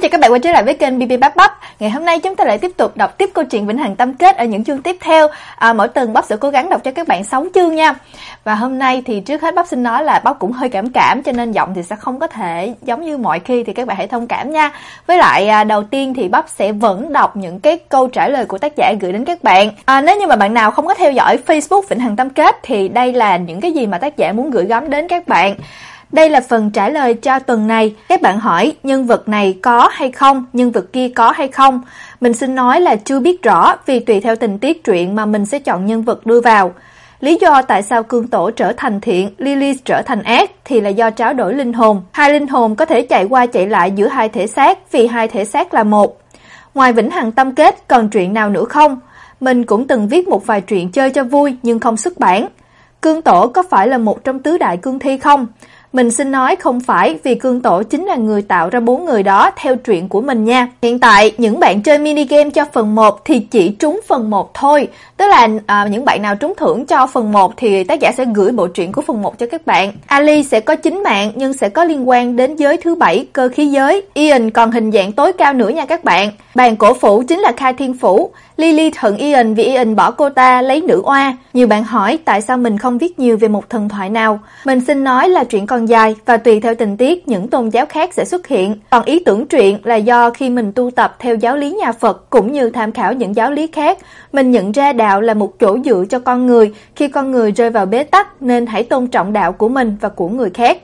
Xin chào các bạn quay trở lại với kênh BB Bắp Bắp. Ngày hôm nay chúng ta lại tiếp tục đọc tiếp câu chuyện Vĩnh Hằng Tâm Kết ở những chương tiếp theo. À, mỗi tuần Bắp sẽ cố gắng đọc cho các bạn 6 chương nha. Và hôm nay thì trước hết Bắp xin nói là Bắp cũng hơi cảm cảm cho nên giọng thì sẽ không có thể giống như mọi khi thì các bạn hãy thông cảm nha. Với lại à, đầu tiên thì Bắp sẽ vẫn đọc những cái câu trả lời của tác giả gửi đến các bạn. À, nếu như mà bạn nào không có theo dõi Facebook Vĩnh Hằng Tâm Kết thì đây là những cái gì mà tác giả muốn gửi gắm đến các bạn. Đây là phần trả lời cho tuần này. Các bạn hỏi nhân vật này có hay không, nhân vật kia có hay không. Mình xin nói là chưa biết rõ vì tùy theo tình tiết truyện mà mình sẽ chọn nhân vật đưa vào. Lý do tại sao cương tổ trở thành thiện, Lily trở thành ác thì là do tráo đổi linh hồn. Hai linh hồn có thể chạy qua chạy lại giữa hai thể xác vì hai thể xác là một. Ngoài Vĩnh Hằng tâm kết còn truyện nào nữa không? Mình cũng từng viết một vài truyện chơi cho vui nhưng không xuất bản. Cương tổ có phải là một trong tứ đại cương thi không? Mình xin nói không phải vì cương tổ chính là người tạo ra bốn người đó theo truyện của mình nha. Hiện tại những bạn chơi mini game cho phần 1 thì chỉ trúng phần 1 thôi. Tức là à, những bạn nào trúng thưởng cho phần 1 thì tác giả sẽ gửi bộ truyện của phần 1 cho các bạn. Ali sẽ có chín mạng nhưng sẽ có liên quan đến giới thứ bảy cơ khí giới. Ian còn hình dạng tối cao nữa nha các bạn. Bàn cổ phủ chính là Khai Thiên phủ. Lily hận Ian vì Ian bỏ cô ta lấy nữ oa. Nhiều bạn hỏi tại sao mình không viết nhiều về một thần thoại nào. Mình xin nói là chuyện còn dài và tùy theo tình tiết những tôn giáo khác sẽ xuất hiện. Còn ý tưởng truyện là do khi mình tu tập theo giáo lý nhà Phật cũng như tham khảo những giáo lý khác, mình nhận ra đạo là một chỗ dựa cho con người khi con người rơi vào bế tắc nên hãy tôn trọng đạo của mình và của người khác.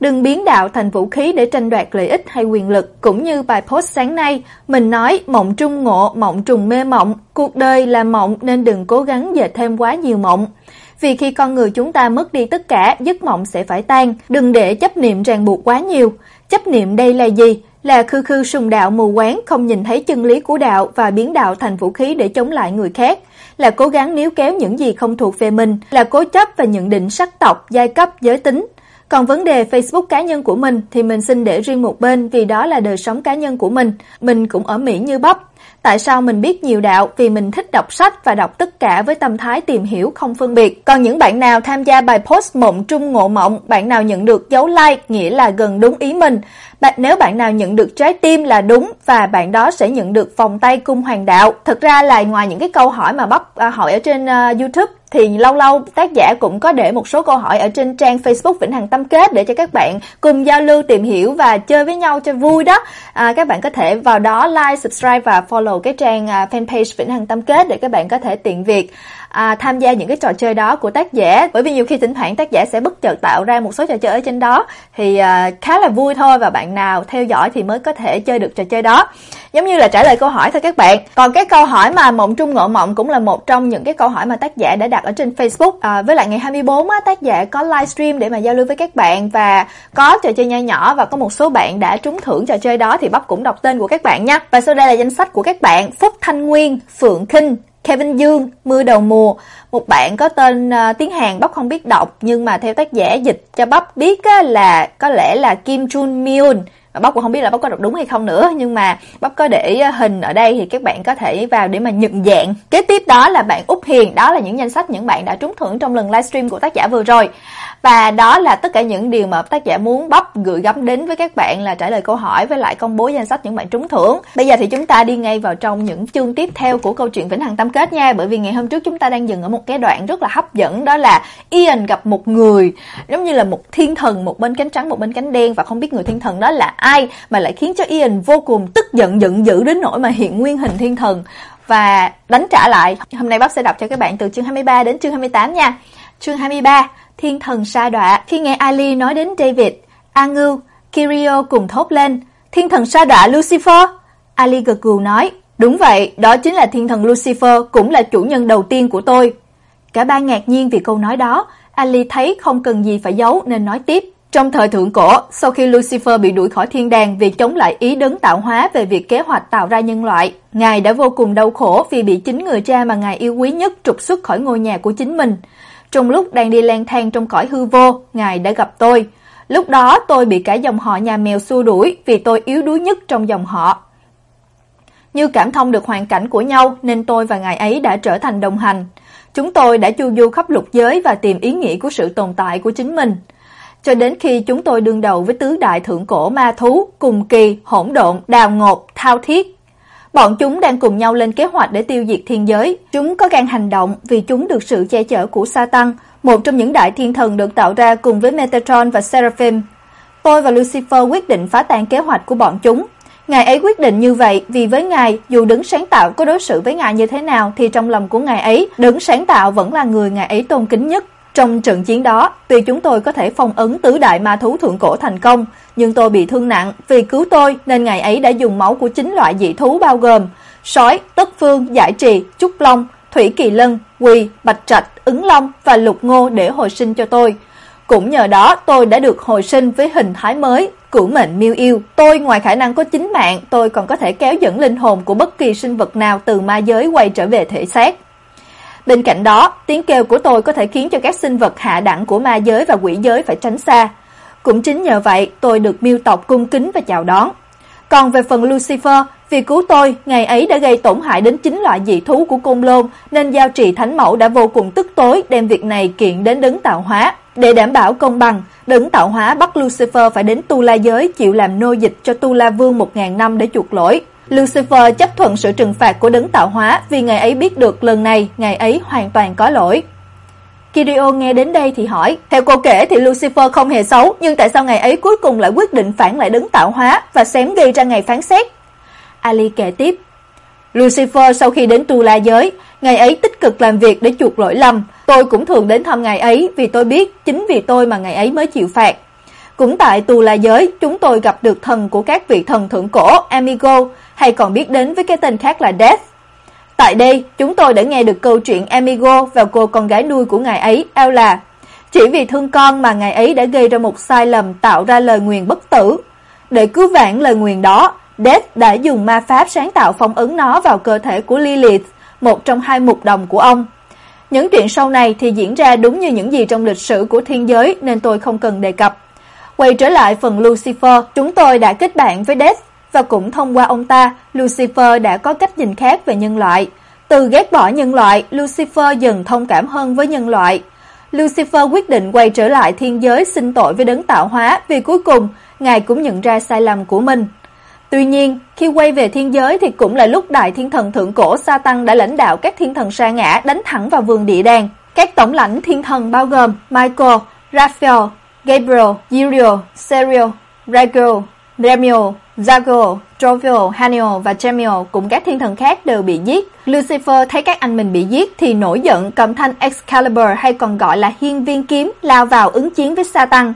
Đừng biến đạo thành vũ khí để tranh đoạt lợi ích hay quyền lực, cũng như bài post sáng nay, mình nói mộng trung ngộ, mộng trùng mê mộng, cuộc đời là mộng nên đừng cố gắng dệt thêm quá nhiều mộng. Vì khi con người chúng ta mất đi tất cả, giấc mộng sẽ phải tan, đừng để chấp niệm ràng buộc quá nhiều. Chấp niệm đây là gì? Là khư khư sùng đạo mù quáng không nhìn thấy chân lý của đạo và biến đạo thành vũ khí để chống lại người khác là cố gắng níu kéo những gì không thuộc về mình, là cố chấp và nhận định sắc tộc, giai cấp, giới tính, còn vấn đề Facebook cá nhân của mình thì mình xin để riêng một bên vì đó là đời sống cá nhân của mình. Mình cũng ở Mỹ như bắp. Tại sao mình biết nhiều đạo? Vì mình thích đọc sách và đọc tất cả với tâm thái tìm hiểu không phân biệt. Còn những bạn nào tham gia bài post mộng trung ngộ mộng, bạn nào nhận được dấu like nghĩa là gần đúng ý mình. Bạn nếu bạn nào nhận được trái tim là đúng và bạn đó sẽ nhận được vòng tay cung hoàng đạo. Thực ra là ngoài những cái câu hỏi mà bắp à, hỏi ở trên uh, YouTube thì lâu lâu tác giả cũng có để một số câu hỏi ở trên trang Facebook Vĩnh Hằng Tâm Kết để cho các bạn cùng giao lưu tìm hiểu và chơi với nhau cho vui đó. À, các bạn có thể vào đó like, subscribe và follow cái trang à, fanpage Vĩnh Hằng Tâm Kết để các bạn có thể tiện việc à, tham gia những cái trò chơi đó của tác giả. Bởi vì nhiều khi thỉnh thoảng tác giả sẽ bất chợt tạo ra một số trò chơi ở trên đó. Thì à, khá là vui thôi và bạn nào theo dõi thì mới có thể chơi được trò chơi đó. Giống như là trả lời câu hỏi thôi các bạn. Còn cái câu hỏi mà mộng trung ngộ mộng cũng là một trong những cái câu hỏi mà tác giả đã đặt ở trên Facebook. À, với lại ngày 24 á, tác giả có livestream để mà giao lưu với các bạn và có trò chơi nho nhỏ và có một số bạn đã trúng thưởng trò chơi đó thì bắp cũng đọc tên của các bạn nha. Và sau đây là danh sách của các bạn. Phúc Thanh Nguyên Phượng Kinh Kevin Dương, Mưa đầu mùa, một bạn có tên ờ, uh, tiếng Hàn bắp không biết đọc nhưng mà theo tác giả dịch cho bắp biết á, là có lẽ là Kim Jun Myun bóc cũng không biết là bóc có đọc đúng hay không nữa, nhưng mà bóc có để ờ, hình ở đây thì các bạn có thể vào để mà nhận dạng. Kế tiếp đó là bạn út hiền, đó là những danh sách những bạn đã trúng thưởng trong lần livestream của tác giả vừa rồi. Và đó là tất cả những điều mà tác giả muốn bắp gửi gắm đến với các bạn là trả lời câu hỏi với lại công bố danh sách những bạn trúng thưởng. Bây giờ thì chúng ta đi ngay vào trong những chương tiếp theo của câu chuyện vĩnh hằng tâm kết nha, bởi vì ngày hôm trước chúng ta đang dừng ở một cái đoạn rất là hấp dẫn, đó là Ian gặp một người giống như là một thiên thần, một bên cánh trắng, một bên cánh đen, và không biết người thiên thần đó là ai mà lại khiến cho Ian vô cùng tức giận giận dữ đến nỗi mà hiện nguyên hình thiên thần và đánh trả lại. Hôm nay bác sẽ đọc cho các bạn từ chương 23 đến chương 28 nha. Chương 23, Thiên thần sa đọa. Khi nghe Ali nói đến David, Anu, Kirio cùng thốt lên, Thiên thần sa đọa Lucifer. Ali gật gù nói, đúng vậy, đó chính là thiên thần Lucifer, cũng là chủ nhân đầu tiên của tôi. Cả ba ngạc nhiên vì câu nói đó, Ali thấy không cần gì phải giấu nên nói tiếp. Trong thời thượng cổ, sau khi Lucifer bị đuổi khỏi thiên đàng vì chống lại ý đấng tạo hóa về việc kế hoạch tạo ra nhân loại, Ngài đã vô cùng đau khổ vì bị chính người cha mà Ngài yêu quý nhất trục xuất khỏi ngôi nhà của chính mình. Trong lúc đang đi lang thang trong cõi hư vô, Ngài đã gặp tôi. Lúc đó tôi bị cả dòng họ nhà mèo xua đuổi vì tôi yếu đuối nhất trong dòng họ. Như cảm thông được hoàn cảnh của nhau nên tôi và ngài ấy đã trở thành đồng hành. Chúng tôi đã chu du khắp lục giới và tìm ý nghĩa của sự tồn tại của chính mình cho đến khi chúng tôi đương đầu với tứ đại thượng cổ ma thú, cùng kỳ, hỗn độn, đào ngột, thao thiết. Bọn chúng đang cùng nhau lên kế hoạch để tiêu diệt thiên giới. Chúng có gan hành động vì chúng được sự che chở của Satan, một trong những đại thiên thần được tạo ra cùng với Metatron và Seraphim. Tôi và Lucifer quyết định phá tan kế hoạch của bọn chúng. Ngài ấy quyết định như vậy vì với Ngài, dù đứng sáng tạo có đối xử với Ngài như thế nào thì trong lòng của Ngài ấy, đứng sáng tạo vẫn là người Ngài ấy tôn kính nhất. Trong trận chiến đó, tuy chúng tôi có thể phong ấn tứ đại ma thú thượng cổ thành công, nhưng tôi bị thương nặng, vì cứu tôi nên Ngài ấy đã dùng máu của chín loại dị thú bao gồm sói, tất phương, giải trì, trúc long, thủy kỳ lân, quỳ, bạch trạch, ứng long và lục ngô để hồi sinh cho tôi. Cũng nhờ đó tôi đã được hồi sinh với hình thái mới, cửu mệnh miêu yêu. Tôi ngoài khả năng có chính mạng, tôi còn có thể kéo dẫn linh hồn của bất kỳ sinh vật nào từ ma giới quay trở về thể xác. Bên cạnh đó, tiếng kêu của tôi có thể khiến cho các sinh vật hạ đẳng của ma giới và quỷ giới phải tránh xa. Cũng chính nhờ vậy, tôi được miêu tộc cung kính và chào đón. Còn về phần Lucifer, vì cứu tôi, ngày ấy đã gây tổn hại đến chính loại dị thú của Côn Lôn, nên giao trì thánh mẫu đã vô cùng tức tối đem việc này kiện đến đấng tạo hóa. Để đảm bảo công bằng, đấng tạo hóa bắt Lucifer phải đến Tu La giới chịu làm nô dịch cho Tu La Vương một ngàn năm để chuộc lỗi. Lucifer chấp thuận sự trừng phạt của đấng tạo hóa vì ngài ấy biết được lần này ngài ấy hoàn toàn có lỗi. Kirio nghe đến đây thì hỏi, theo cô kể thì Lucifer không hề xấu, nhưng tại sao ngài ấy cuối cùng lại quyết định phản lại đấng tạo hóa và xém gây ra ngày phán xét? Ali kể tiếp, Lucifer sau khi đến Tu La giới, ngài ấy tích cực làm việc để chuộc lỗi lầm, tôi cũng thường đến thăm ngài ấy vì tôi biết chính vì tôi mà ngài ấy mới chịu phạt. Cũng tại Tu La giới, chúng tôi gặp được thần của các vị thần thượng cổ, Amigo, hay còn biết đến với cái tên khác là Death. Tại đây, chúng tôi đã nghe được câu chuyện Amigo và cô con gái nuôi của ngài ấy, Ella. Chỉ vì thương con mà ngài ấy đã gây ra một sai lầm tạo ra lời nguyền bất tử. Để cứu vãn lời nguyền đó, Death đã dùng ma pháp sáng tạo phong ấn nó vào cơ thể của Lilith, một trong hai mục đồng của ông. Những chuyện sau này thì diễn ra đúng như những gì trong lịch sử của thiên giới nên tôi không cần đề cập. Quay trở lại phần Lucifer, chúng tôi đã kết bạn với Death và cũng thông qua ông ta, Lucifer đã có cách nhìn khác về nhân loại. Từ ghét bỏ nhân loại, Lucifer dần thông cảm hơn với nhân loại. Lucifer quyết định quay trở lại thiên giới xin tội với đấng tạo hóa vì cuối cùng, ngài cũng nhận ra sai lầm của mình. Tuy nhiên, khi quay về thiên giới thì cũng là lúc đại thiên thần thượng cổ Satan đã lãnh đạo các thiên thần sa ngã đánh thẳng vào vườn địa đàng. Các tổng lãnh thiên thần bao gồm Michael, Raphael, Gabriel, Uriel, Serial, Raguel, Remiel, Zago, Trovio, Haniel và Jemiel cùng các thiên thần khác đều bị giết. Lucifer thấy các anh mình bị giết thì nổi giận cầm thanh Excalibur hay còn gọi là hiên viên kiếm lao vào ứng chiến với Satan.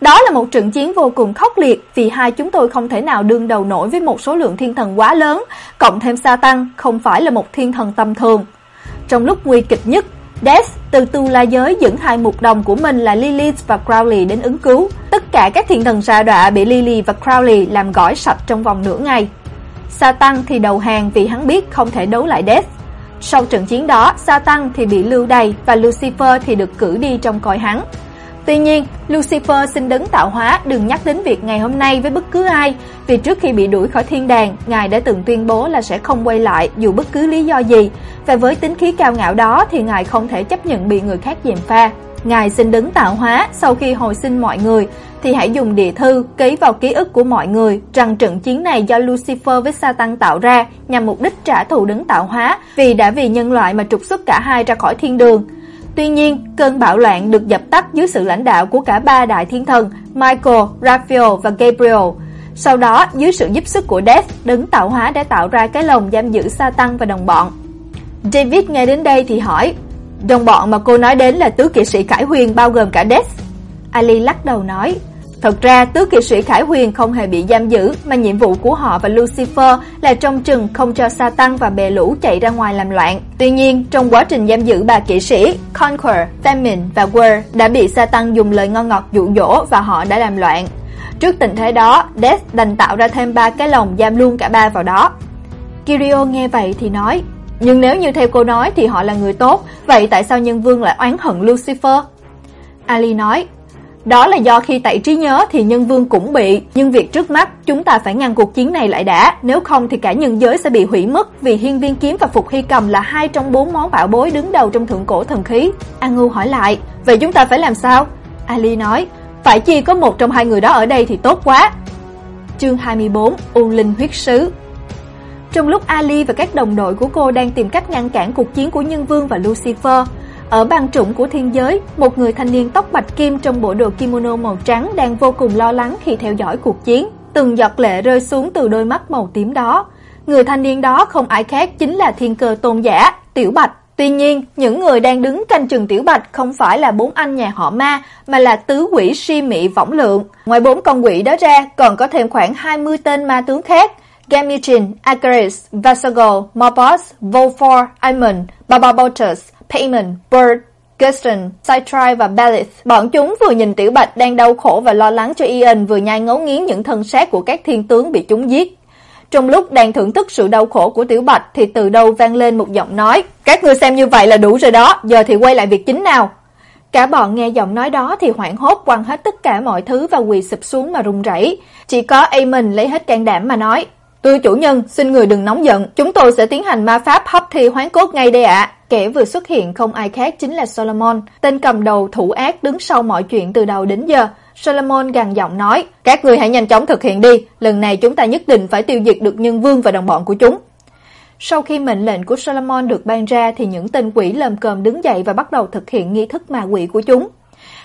Đó là một trận chiến vô cùng khốc liệt vì hai chúng tôi không thể nào đương đầu nổi với một số lượng thiên thần quá lớn, cộng thêm Satan không phải là một thiên thần tầm thường. Trong lúc nguy kịch nhất, Death từ tu la giới dẫn hai mục đồng của mình là Lilith và Crowley đến ứng cứu. Tất cả các thiên thần sa đọa bị Lilith và Crowley làm gỏi sạch trong vòng nửa ngày. Satan thì đầu hàng vì hắn biết không thể đấu lại Death. Sau trận chiến đó, Satan thì bị lưu đày và Lucifer thì được cử đi trong coi hắn. Tuy nhiên, Lucifer xin đấng tạo hóa đừng nhắc đến việc ngày hôm nay với bất cứ ai, vì trước khi bị đuổi khỏi thiên đàng, Ngài đã từng tuyên bố là sẽ không quay lại dù bất cứ lý do gì, và với tính khí cao ngạo đó thì Ngài không thể chấp nhận bị người khác gièm pha. Ngài xin đấng tạo hóa sau khi hồi sinh mọi người thì hãy dùng địa thư ký vào ký ức của mọi người rằng trận chiến này do Lucifer với Satan tạo ra nhằm mục đích trả thù đấng tạo hóa vì đã vì nhân loại mà trục xuất cả hai ra khỏi thiên đường. Tuy nhiên, cơn bạo loạn được dập tắt dưới sự lãnh đạo của cả ba đại thiên thần Michael, Raphael và Gabriel. Sau đó, dưới sự giúp sức của Death, đấng tạo hóa đã tạo ra cái lồng giam giữ Satan và đồng bọn. David nghe đến đây thì hỏi, đồng bọn mà cô nói đến là tứ kỵ sĩ Khải Huyền bao gồm cả Death. Ali lắc đầu nói, Thật ra, tứ kỵ sĩ Khải Huyền không hề bị giam giữ, mà nhiệm vụ của họ và Lucifer là trông chừng không cho Satan và bè lũ chạy ra ngoài làm loạn. Tuy nhiên, trong quá trình giam giữ ba kỵ sĩ, Conquer, Famine và War đã bị Satan dùng lời ngon ngọt dụ dỗ và họ đã làm loạn. Trước tình thế đó, Death đành tạo ra thêm ba cái lồng giam luôn cả ba vào đó. Kirio nghe vậy thì nói, nhưng nếu như theo cô nói thì họ là người tốt, vậy tại sao nhân vương lại oán hận Lucifer? Ali nói, đó là do khi tẩy trí nhớ thì nhân vương cũng bị, nhưng việc trước mắt chúng ta phải ngăn cuộc chiến này lại đã, nếu không thì cả nhân giới sẽ bị hủy mất vì hiên viên kiếm và phục hy cầm là hai trong bốn món bảo bối đứng đầu trong thượng cổ thần khí. An Ngưu hỏi lại, vậy chúng ta phải làm sao? Ali nói, phải chi có một trong hai người đó ở đây thì tốt quá. Chương 24: U Linh huyết sứ. Trong lúc Ali và các đồng đội của cô đang tìm cách ngăn cản cuộc chiến của Nhân Vương và Lucifer, ở bang trũng của thiên giới, một người thanh niên tóc bạch kim trong bộ đồ kimono màu trắng đang vô cùng lo lắng khi theo dõi cuộc chiến. Từng giọt lệ rơi xuống từ đôi mắt màu tím đó. Người thanh niên đó không ai khác chính là thiên cơ tôn giả, Tiểu Bạch. Tuy nhiên, những người đang đứng canh chừng Tiểu Bạch không phải là bốn anh nhà họ Ma, mà là tứ quỷ si mị võng lượng. Ngoài bốn con quỷ đó ra, còn có thêm khoảng 20 tên ma tướng khác. Gamichin, akaris, Vasago, Mopos, Volfor, Aemon, Barbabotus, Payment, Bird, Guston, Citri và Belith. Bọn chúng vừa nhìn Tiểu Bạch đang đau khổ và lo lắng cho Ian vừa nhai ngấu nghiến những thân xác của các thiên tướng bị chúng giết. Trong lúc đang thưởng thức sự đau khổ của Tiểu Bạch thì từ đâu vang lên một giọng nói, "Các ngươi xem như vậy là đủ rồi đó, giờ thì quay lại việc chính nào." Cả bọn nghe giọng nói đó thì hoảng hốt quăng hết tất cả mọi thứ và quỳ sụp xuống mà run rẩy. Chỉ có Aemon lấy hết can đảm mà nói, "Tôi chủ nhân, xin người đừng nóng giận, chúng tôi sẽ tiến hành ma pháp hấp thi hoán cốt ngay đây ạ." Kẻ vừa xuất hiện không ai khác chính là Solomon, tên cầm đầu thủ ác đứng sau mọi chuyện từ đầu đến giờ. Solomon gằn giọng nói, các người hãy nhanh chóng thực hiện đi, lần này chúng ta nhất định phải tiêu diệt được nhân vương và đồng bọn của chúng. Sau khi mệnh lệnh của Solomon được ban ra thì những tên quỷ lầm cơm đứng dậy và bắt đầu thực hiện nghi thức ma quỷ của chúng.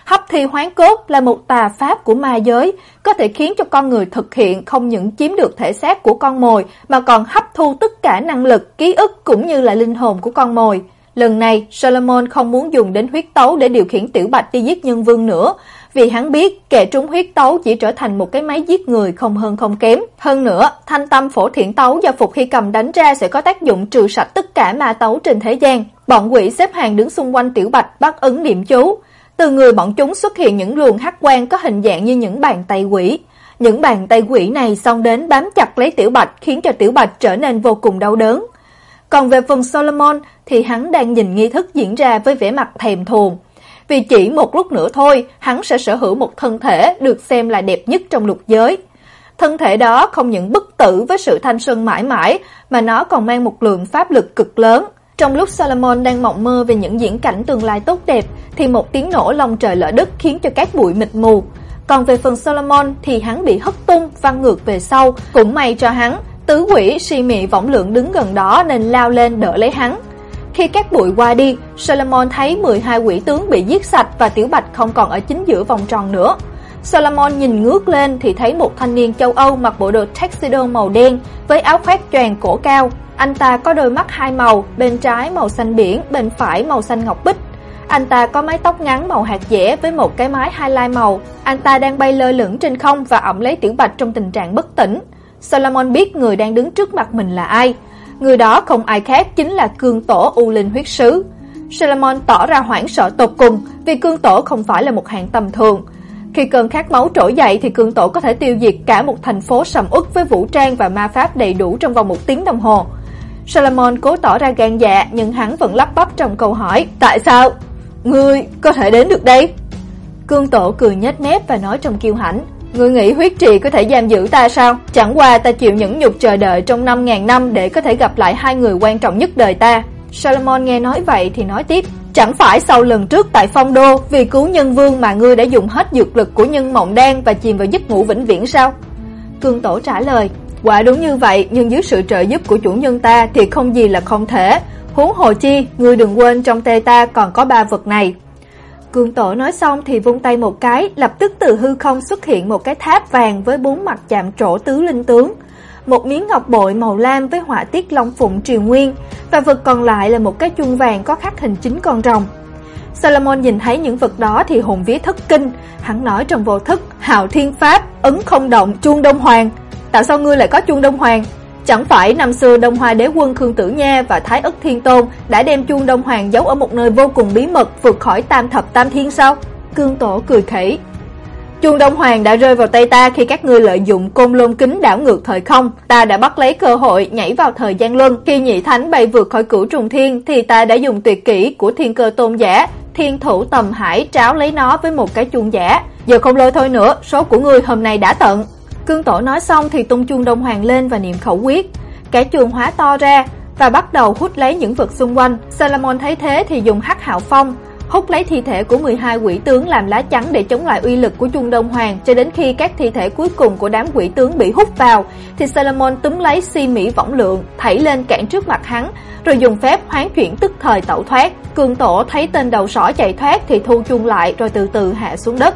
Hấp thi hoán cốt là một tà pháp của ma giới, có thể khiến cho con người thực hiện không những chiếm được thể xác của con mồi mà còn hấp thu tất cả năng lực, ký ức cũng như là linh hồn của con mồi. Lần này, Solomon không muốn dùng đến huyết tấu để điều khiển Tiểu Bạch đi giết nhân vương nữa, vì hắn biết kẻ trúng huyết tấu chỉ trở thành một cái máy giết người không hơn không kém. Hơn nữa, thanh tâm phổ thiện tấu do Phục Hy cầm đánh ra sẽ có tác dụng trừ sạch tất cả ma tấu trên thế gian. Bọn quỷ xếp hàng đứng xung quanh Tiểu Bạch bắt ứng điểm chú. Từ người bọn chúng xuất hiện những luồng hắc quang có hình dạng như những bàn tay quỷ. Những bàn tay quỷ này xông đến bám chặt lấy Tiểu Bạch khiến cho Tiểu Bạch trở nên vô cùng đau đớn. Còn về phần Solomon thì hắn đang nhìn nghi thức diễn ra với vẻ mặt thèm thuồng. Vì chỉ một lúc nữa thôi, hắn sẽ sở hữu một thân thể được xem là đẹp nhất trong lục giới. Thân thể đó không những bất tử với sự thanh xuân mãi mãi, mà nó còn mang một lượng pháp lực cực lớn. Trong lúc Solomon đang mộng mơ về những diễn cảnh tương lai tốt đẹp, thì một tiếng nổ long trời lở đất khiến cho các bụi mịt mù. Còn về phần Solomon thì hắn bị hất tung, văng ngược về sau, cũng may cho hắn, tứ quỷ si mị võng lượng đứng gần đó nên lao lên đỡ lấy hắn. Khi các bụi qua đi, Solomon thấy 12 quỷ tướng bị giết sạch và Tiểu Bạch không còn ở chính giữa vòng tròn nữa. Solomon nhìn ngước lên thì thấy một thanh niên châu Âu mặc bộ đồ tuxedo màu đen với áo khoác choàng cổ cao. Anh ta có đôi mắt hai màu, bên trái màu xanh biển, bên phải màu xanh ngọc bích. Anh ta có mái tóc ngắn màu hạt dẻ với một cái mái highlight màu. Anh ta đang bay lơ lửng trên không và ẩm lấy Tiểu Bạch trong tình trạng bất tỉnh. Solomon biết người đang đứng trước mặt mình là ai. Người đó không ai khác chính là cương tổ U Linh huyết sứ. Solomon tỏ ra hoảng sợ tột cùng vì cương tổ không phải là một hạng tầm thường. Khi cơn khát máu trỗi dậy thì cương tổ có thể tiêu diệt cả một thành phố sầm uất với vũ trang và ma pháp đầy đủ trong vòng một tiếng đồng hồ. Solomon cố tỏ ra gan dạ nhưng hắn vẫn lắp bắp trong câu hỏi, Tại sao? Ngươi có thể đến được đây? Cương tổ cười nhếch mép và nói trong kiêu hãnh, Ngươi nghĩ huyết trì có thể giam giữ ta sao? Chẳng qua ta chịu những nhục chờ đợi trong 5000 năm để có thể gặp lại hai người quan trọng nhất đời ta. Solomon nghe nói vậy thì nói tiếp. Chẳng phải sau lần trước tại phong đô vì cứu nhân vương mà ngươi đã dùng hết dược lực của nhân mộng đen và chìm vào giấc ngủ vĩnh viễn sao? Cương tổ trả lời. Quả đúng như vậy nhưng dưới sự trợ giúp của chủ nhân ta thì không gì là không thể. Huống hồ chi, ngươi đừng quên trong tay ta còn có ba vật này. Cương tổ nói xong thì vung tay một cái, lập tức từ hư không xuất hiện một cái tháp vàng với bốn mặt chạm trổ tứ linh tướng. Một miếng ngọc bội màu lam với họa tiết long phụng triều nguyên, và vật còn lại là một cái chuông vàng có khắc hình chính con rồng. Solomon nhìn thấy những vật đó thì hồn vía thất kinh, hắn nói trong vô thức, hào thiên pháp, ấn không động, chuông đông hoàng. Tại sao ngươi lại có chuông đông hoàng? Chẳng phải năm xưa Đông Hoa đế quân Khương Tử Nha và Thái Ức Thiên Tôn đã đem chuông Đông Hoàng giấu ở một nơi vô cùng bí mật vượt khỏi tam thập tam thiên sao? Cương Tổ cười khẩy. Chuông Đông Hoàng đã rơi vào tay ta khi các ngươi lợi dụng côn lôn kính đảo ngược thời không. Ta đã bắt lấy cơ hội nhảy vào thời gian luân. Khi nhị thánh bay vượt khỏi cửu trùng thiên thì ta đã dùng tuyệt kỹ của thiên cơ tôn giả, thiên thủ tầm hải tráo lấy nó với một cái chuông giả. Giờ không lôi thôi nữa, số của ngươi hôm nay đã tận. Cương tổ nói xong thì tung chuông đông hoàng lên và niệm khẩu quyết. cái chuông hóa to ra và bắt đầu hút lấy những vật xung quanh. Salomon thấy thế thì dùng hắc hạo phong, hút lấy thi thể của 12 quỷ tướng làm lá chắn để chống lại uy lực của Trung Đông Hoàng cho đến khi các thi thể cuối cùng của đám quỷ tướng bị hút vào thì Solomon túm lấy si mỹ võng lượng, thảy lên cản trước mặt hắn, rồi dùng phép hoán chuyển tức thời tẩu thoát. cường Tổ thấy tên đầu sỏ chạy thoát thì thu chung lại rồi từ từ hạ xuống đất.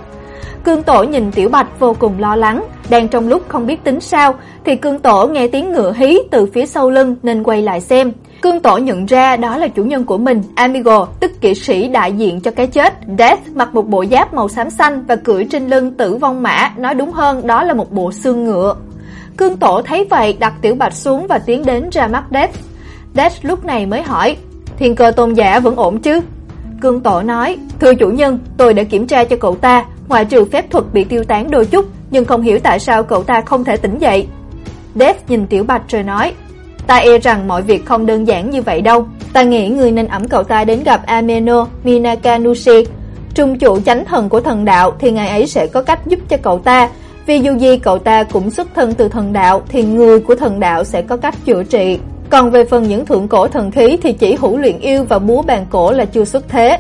Cương Tổ nhìn Tiểu Bạch vô cùng lo lắng, đang trong lúc không biết tính sao thì Cương Tổ nghe tiếng ngựa hí từ phía sau lưng nên quay lại xem. Cương Tổ nhận ra đó là chủ nhân của mình, Amigo, tức kỵ sĩ đại diện cho cái chết. Death mặc một bộ giáp màu xám xanh và cưỡi trên lưng tử vong mã, nói đúng hơn đó là một bộ xương ngựa. Cương Tổ thấy vậy đặt Tiểu Bạch xuống và tiến đến ra mắt Death. Death lúc này mới hỏi, thiên cơ tôn giả vẫn ổn chứ? Cương Tổ nói, thưa chủ nhân, tôi đã kiểm tra cho cậu ta, ngoại trừ phép thuật bị tiêu tán đôi chút, nhưng không hiểu tại sao cậu ta không thể tỉnh dậy. Dev nhìn Tiểu Bạch rồi nói, Ta e rằng mọi việc không đơn giản như vậy đâu. Ta nghĩ người nên ẩm cậu ta đến gặp Ameno Minakanushi, trung chủ chánh thần của thần đạo thì ngài ấy sẽ có cách giúp cho cậu ta. Vì dù gì cậu ta cũng xuất thân từ thần đạo thì người của thần đạo sẽ có cách chữa trị. Còn về phần những thượng cổ thần khí thì chỉ hữu luyện yêu và búa bàn cổ là chưa xuất thế.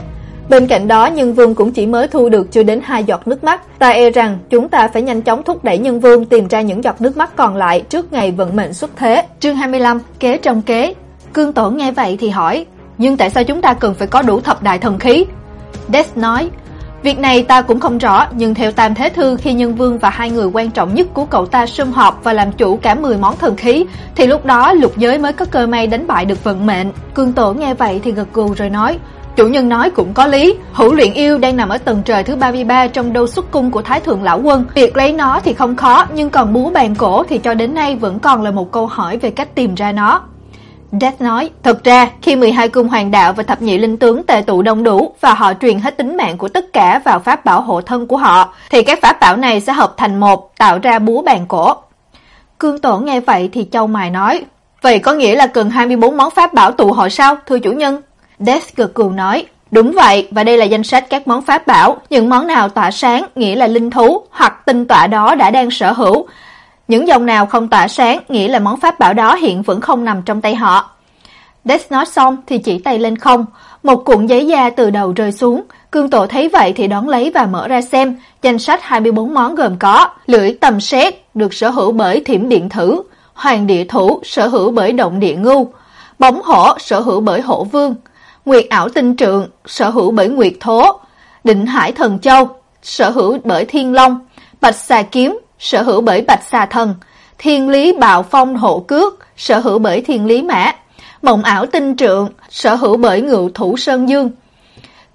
Bên cạnh đó nhân vương cũng chỉ mới thu được chưa đến hai giọt nước mắt. Ta e rằng chúng ta phải nhanh chóng thúc đẩy nhân vương tìm ra những giọt nước mắt còn lại trước ngày vận mệnh xuất thế. Chương 25, kế trong kế. Cương Tổ nghe vậy thì hỏi, nhưng tại sao chúng ta cần phải có đủ thập đại thần khí? Death nói, Việc này ta cũng không rõ, nhưng theo Tam Thế Thư khi Nhân Vương và hai người quan trọng nhất của cậu ta sum họp và làm chủ cả 10 món thần khí, thì lúc đó lục giới mới có cơ may đánh bại được vận mệnh. Cương Tổ nghe vậy thì gật gù rồi nói, Chủ nhân nói cũng có lý, hữu luyện yêu đang nằm ở tầng trời thứ 33 trong đâu xuất cung của Thái Thượng Lão Quân. Việc lấy nó thì không khó, nhưng còn búa bàn cổ thì cho đến nay vẫn còn là một câu hỏi về cách tìm ra nó. Death nói, thật ra khi 12 cung hoàng đạo và thập nhị linh tướng tề tụ đông đủ và họ truyền hết tính mạng của tất cả vào pháp bảo hộ thân của họ, thì các pháp bảo này sẽ hợp thành một, tạo ra búa bàn cổ. Cương Tổ nghe vậy thì châu mài nói, vậy có nghĩa là cần 24 món pháp bảo tụ hội sao, thưa chủ nhân? Death cực gù nói, đúng vậy, và đây là danh sách các món pháp bảo, những món nào tỏa sáng nghĩa là linh thú hoặc tinh tọa đó đã đang sở hữu. Những dòng nào không tỏa sáng nghĩa là món pháp bảo đó hiện vẫn không nằm trong tay họ. Death nói xong thì chỉ tay lên không, một cuộn giấy da từ đầu rơi xuống, Cương Tổ thấy vậy thì đón lấy và mở ra xem, danh sách 24 món gồm có: lưỡi tầm sét được sở hữu bởi Thiểm Điện Thử, Hoàng Địa Thủ sở hữu bởi Động Địa Ngưu, Bóng Hổ sở hữu bởi Hổ Vương, Nguyệt ảo tinh trượng, sở hữu bởi Nguyệt Thố, Định Hải Thần Châu, sở hữu bởi Thiên Long, Bạch Xà Kiếm, sở hữu bởi Bạch Xà Thần, Thiên Lý Bạo Phong Hộ Cước, sở hữu bởi Thiên Lý Mã, Mộng ảo tinh trượng, sở hữu bởi Ngự Thủ Sơn Dương,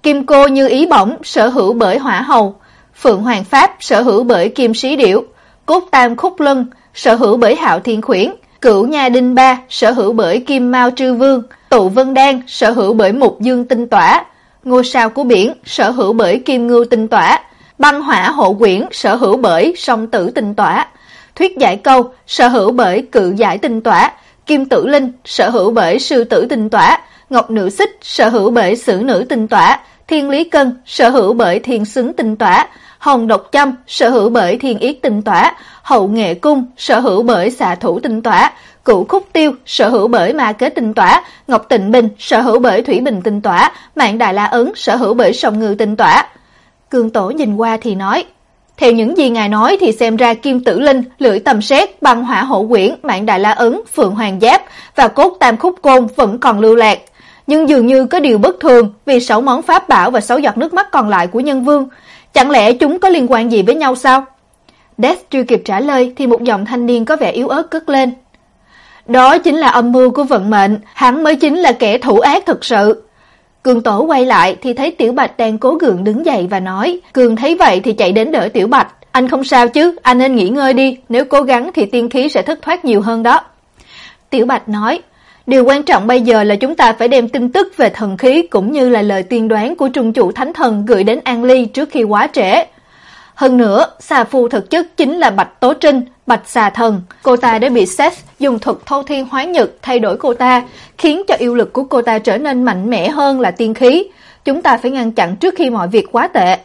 Kim Cô Như Ý Bổng, sở hữu bởi Hỏa Hầu, Phượng Hoàng Pháp, sở hữu bởi Kim Sĩ Điểu, Cốt Tam Khúc Lân, sở hữu bởi Hạo Thiên Khuyển, Cửu Nha Đinh Ba, sở hữu bởi Kim Mao Trư Vương, Tụ Vân Đan sở hữu bởi Mục Dương Tinh Tỏa, Ngôi sao của biển sở hữu bởi Kim Ngưu Tinh Tỏa, Băng Hỏa Hộ Quyển sở hữu bởi Song Tử Tinh Tỏa, Thuyết Giải Câu sở hữu bởi Cự Giải Tinh Tỏa, Kim Tử Linh sở hữu bởi Sư Tử Tinh Tỏa, Ngọc Nữ Xích sở hữu bởi Sử Nữ Tinh Tỏa, Thiên Lý Cân sở hữu bởi Thiên Xứng Tinh Tỏa, Hồng Độc Châm sở hữu bởi Thiên Yết Tinh Tỏa, Hậu Nghệ Cung sở hữu bởi Xạ Thủ Tinh Tỏa, Cửu Khúc Tiêu sở hữu bởi Ma Kế Tinh Tỏa, Ngọc Tịnh Bình sở hữu bởi Thủy Bình Tinh Tỏa, Mạng Đại La Ấn sở hữu bởi Sông Ngư Tinh Tỏa. Cương Tổ nhìn qua thì nói, theo những gì ngài nói thì xem ra Kim Tử Linh, Lưỡi Tầm Sét, Băng Hỏa Hổ Quyển, Mạng Đại La Ấn, Phượng Hoàng Giáp và Cốt Tam Khúc Côn vẫn còn lưu lạc. Nhưng dường như có điều bất thường vì sáu món pháp bảo và sáu giọt nước mắt còn lại của nhân vương. Chẳng lẽ chúng có liên quan gì với nhau sao? Death chưa kịp trả lời thì một giọng thanh niên có vẻ yếu ớt cất lên. Đó chính là âm mưu của vận mệnh, hắn mới chính là kẻ thủ ác thực sự. Cường Tổ quay lại thì thấy Tiểu Bạch đang cố gượng đứng dậy và nói, Cường thấy vậy thì chạy đến đỡ Tiểu Bạch, anh không sao chứ, anh nên nghỉ ngơi đi, nếu cố gắng thì tiên khí sẽ thất thoát nhiều hơn đó. Tiểu Bạch nói, điều quan trọng bây giờ là chúng ta phải đem tin tức về thần khí cũng như là lời tiên đoán của trung chủ thánh thần gửi đến An Ly trước khi quá trễ. Hơn nữa, xà phu thực chất chính là Bạch Tố Trinh, Bạch xà thần. Cô ta đã bị Seth dùng thuật thâu thiên hóa nhật thay đổi cô ta, khiến cho yêu lực của cô ta trở nên mạnh mẽ hơn là tiên khí. Chúng ta phải ngăn chặn trước khi mọi việc quá tệ.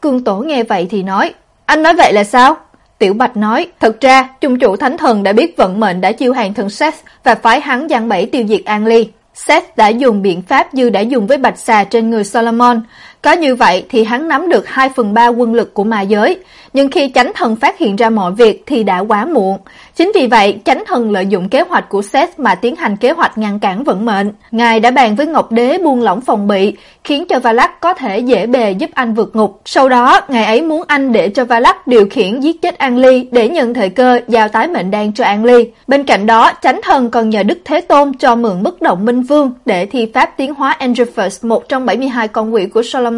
Cương Tổ nghe vậy thì nói, anh nói vậy là sao? Tiểu Bạch nói, thật ra, trung chủ thánh thần đã biết vận mệnh đã chiêu hàng thần Seth và phái hắn giăng bẫy tiêu diệt An Ly. Seth đã dùng biện pháp như đã dùng với bạch xà trên người Solomon. Có như vậy thì hắn nắm được 2 phần 3 quân lực của ma giới, nhưng khi chánh thần phát hiện ra mọi việc thì đã quá muộn. Chính vì vậy, chánh thần lợi dụng kế hoạch của Seth mà tiến hành kế hoạch ngăn cản vận mệnh. Ngài đã bàn với Ngọc Đế buông lỏng phòng bị, khiến cho Valak có thể dễ bề giúp anh vượt ngục. Sau đó, ngài ấy muốn anh để cho Valak điều khiển giết chết An Ly để nhận thời cơ giao tái mệnh đan cho An Ly. Bên cạnh đó, chánh thần còn nhờ Đức Thế Tôn cho mượn bất động minh vương để thi pháp tiến hóa Androphus, một trong 72 con quỷ của Solomon,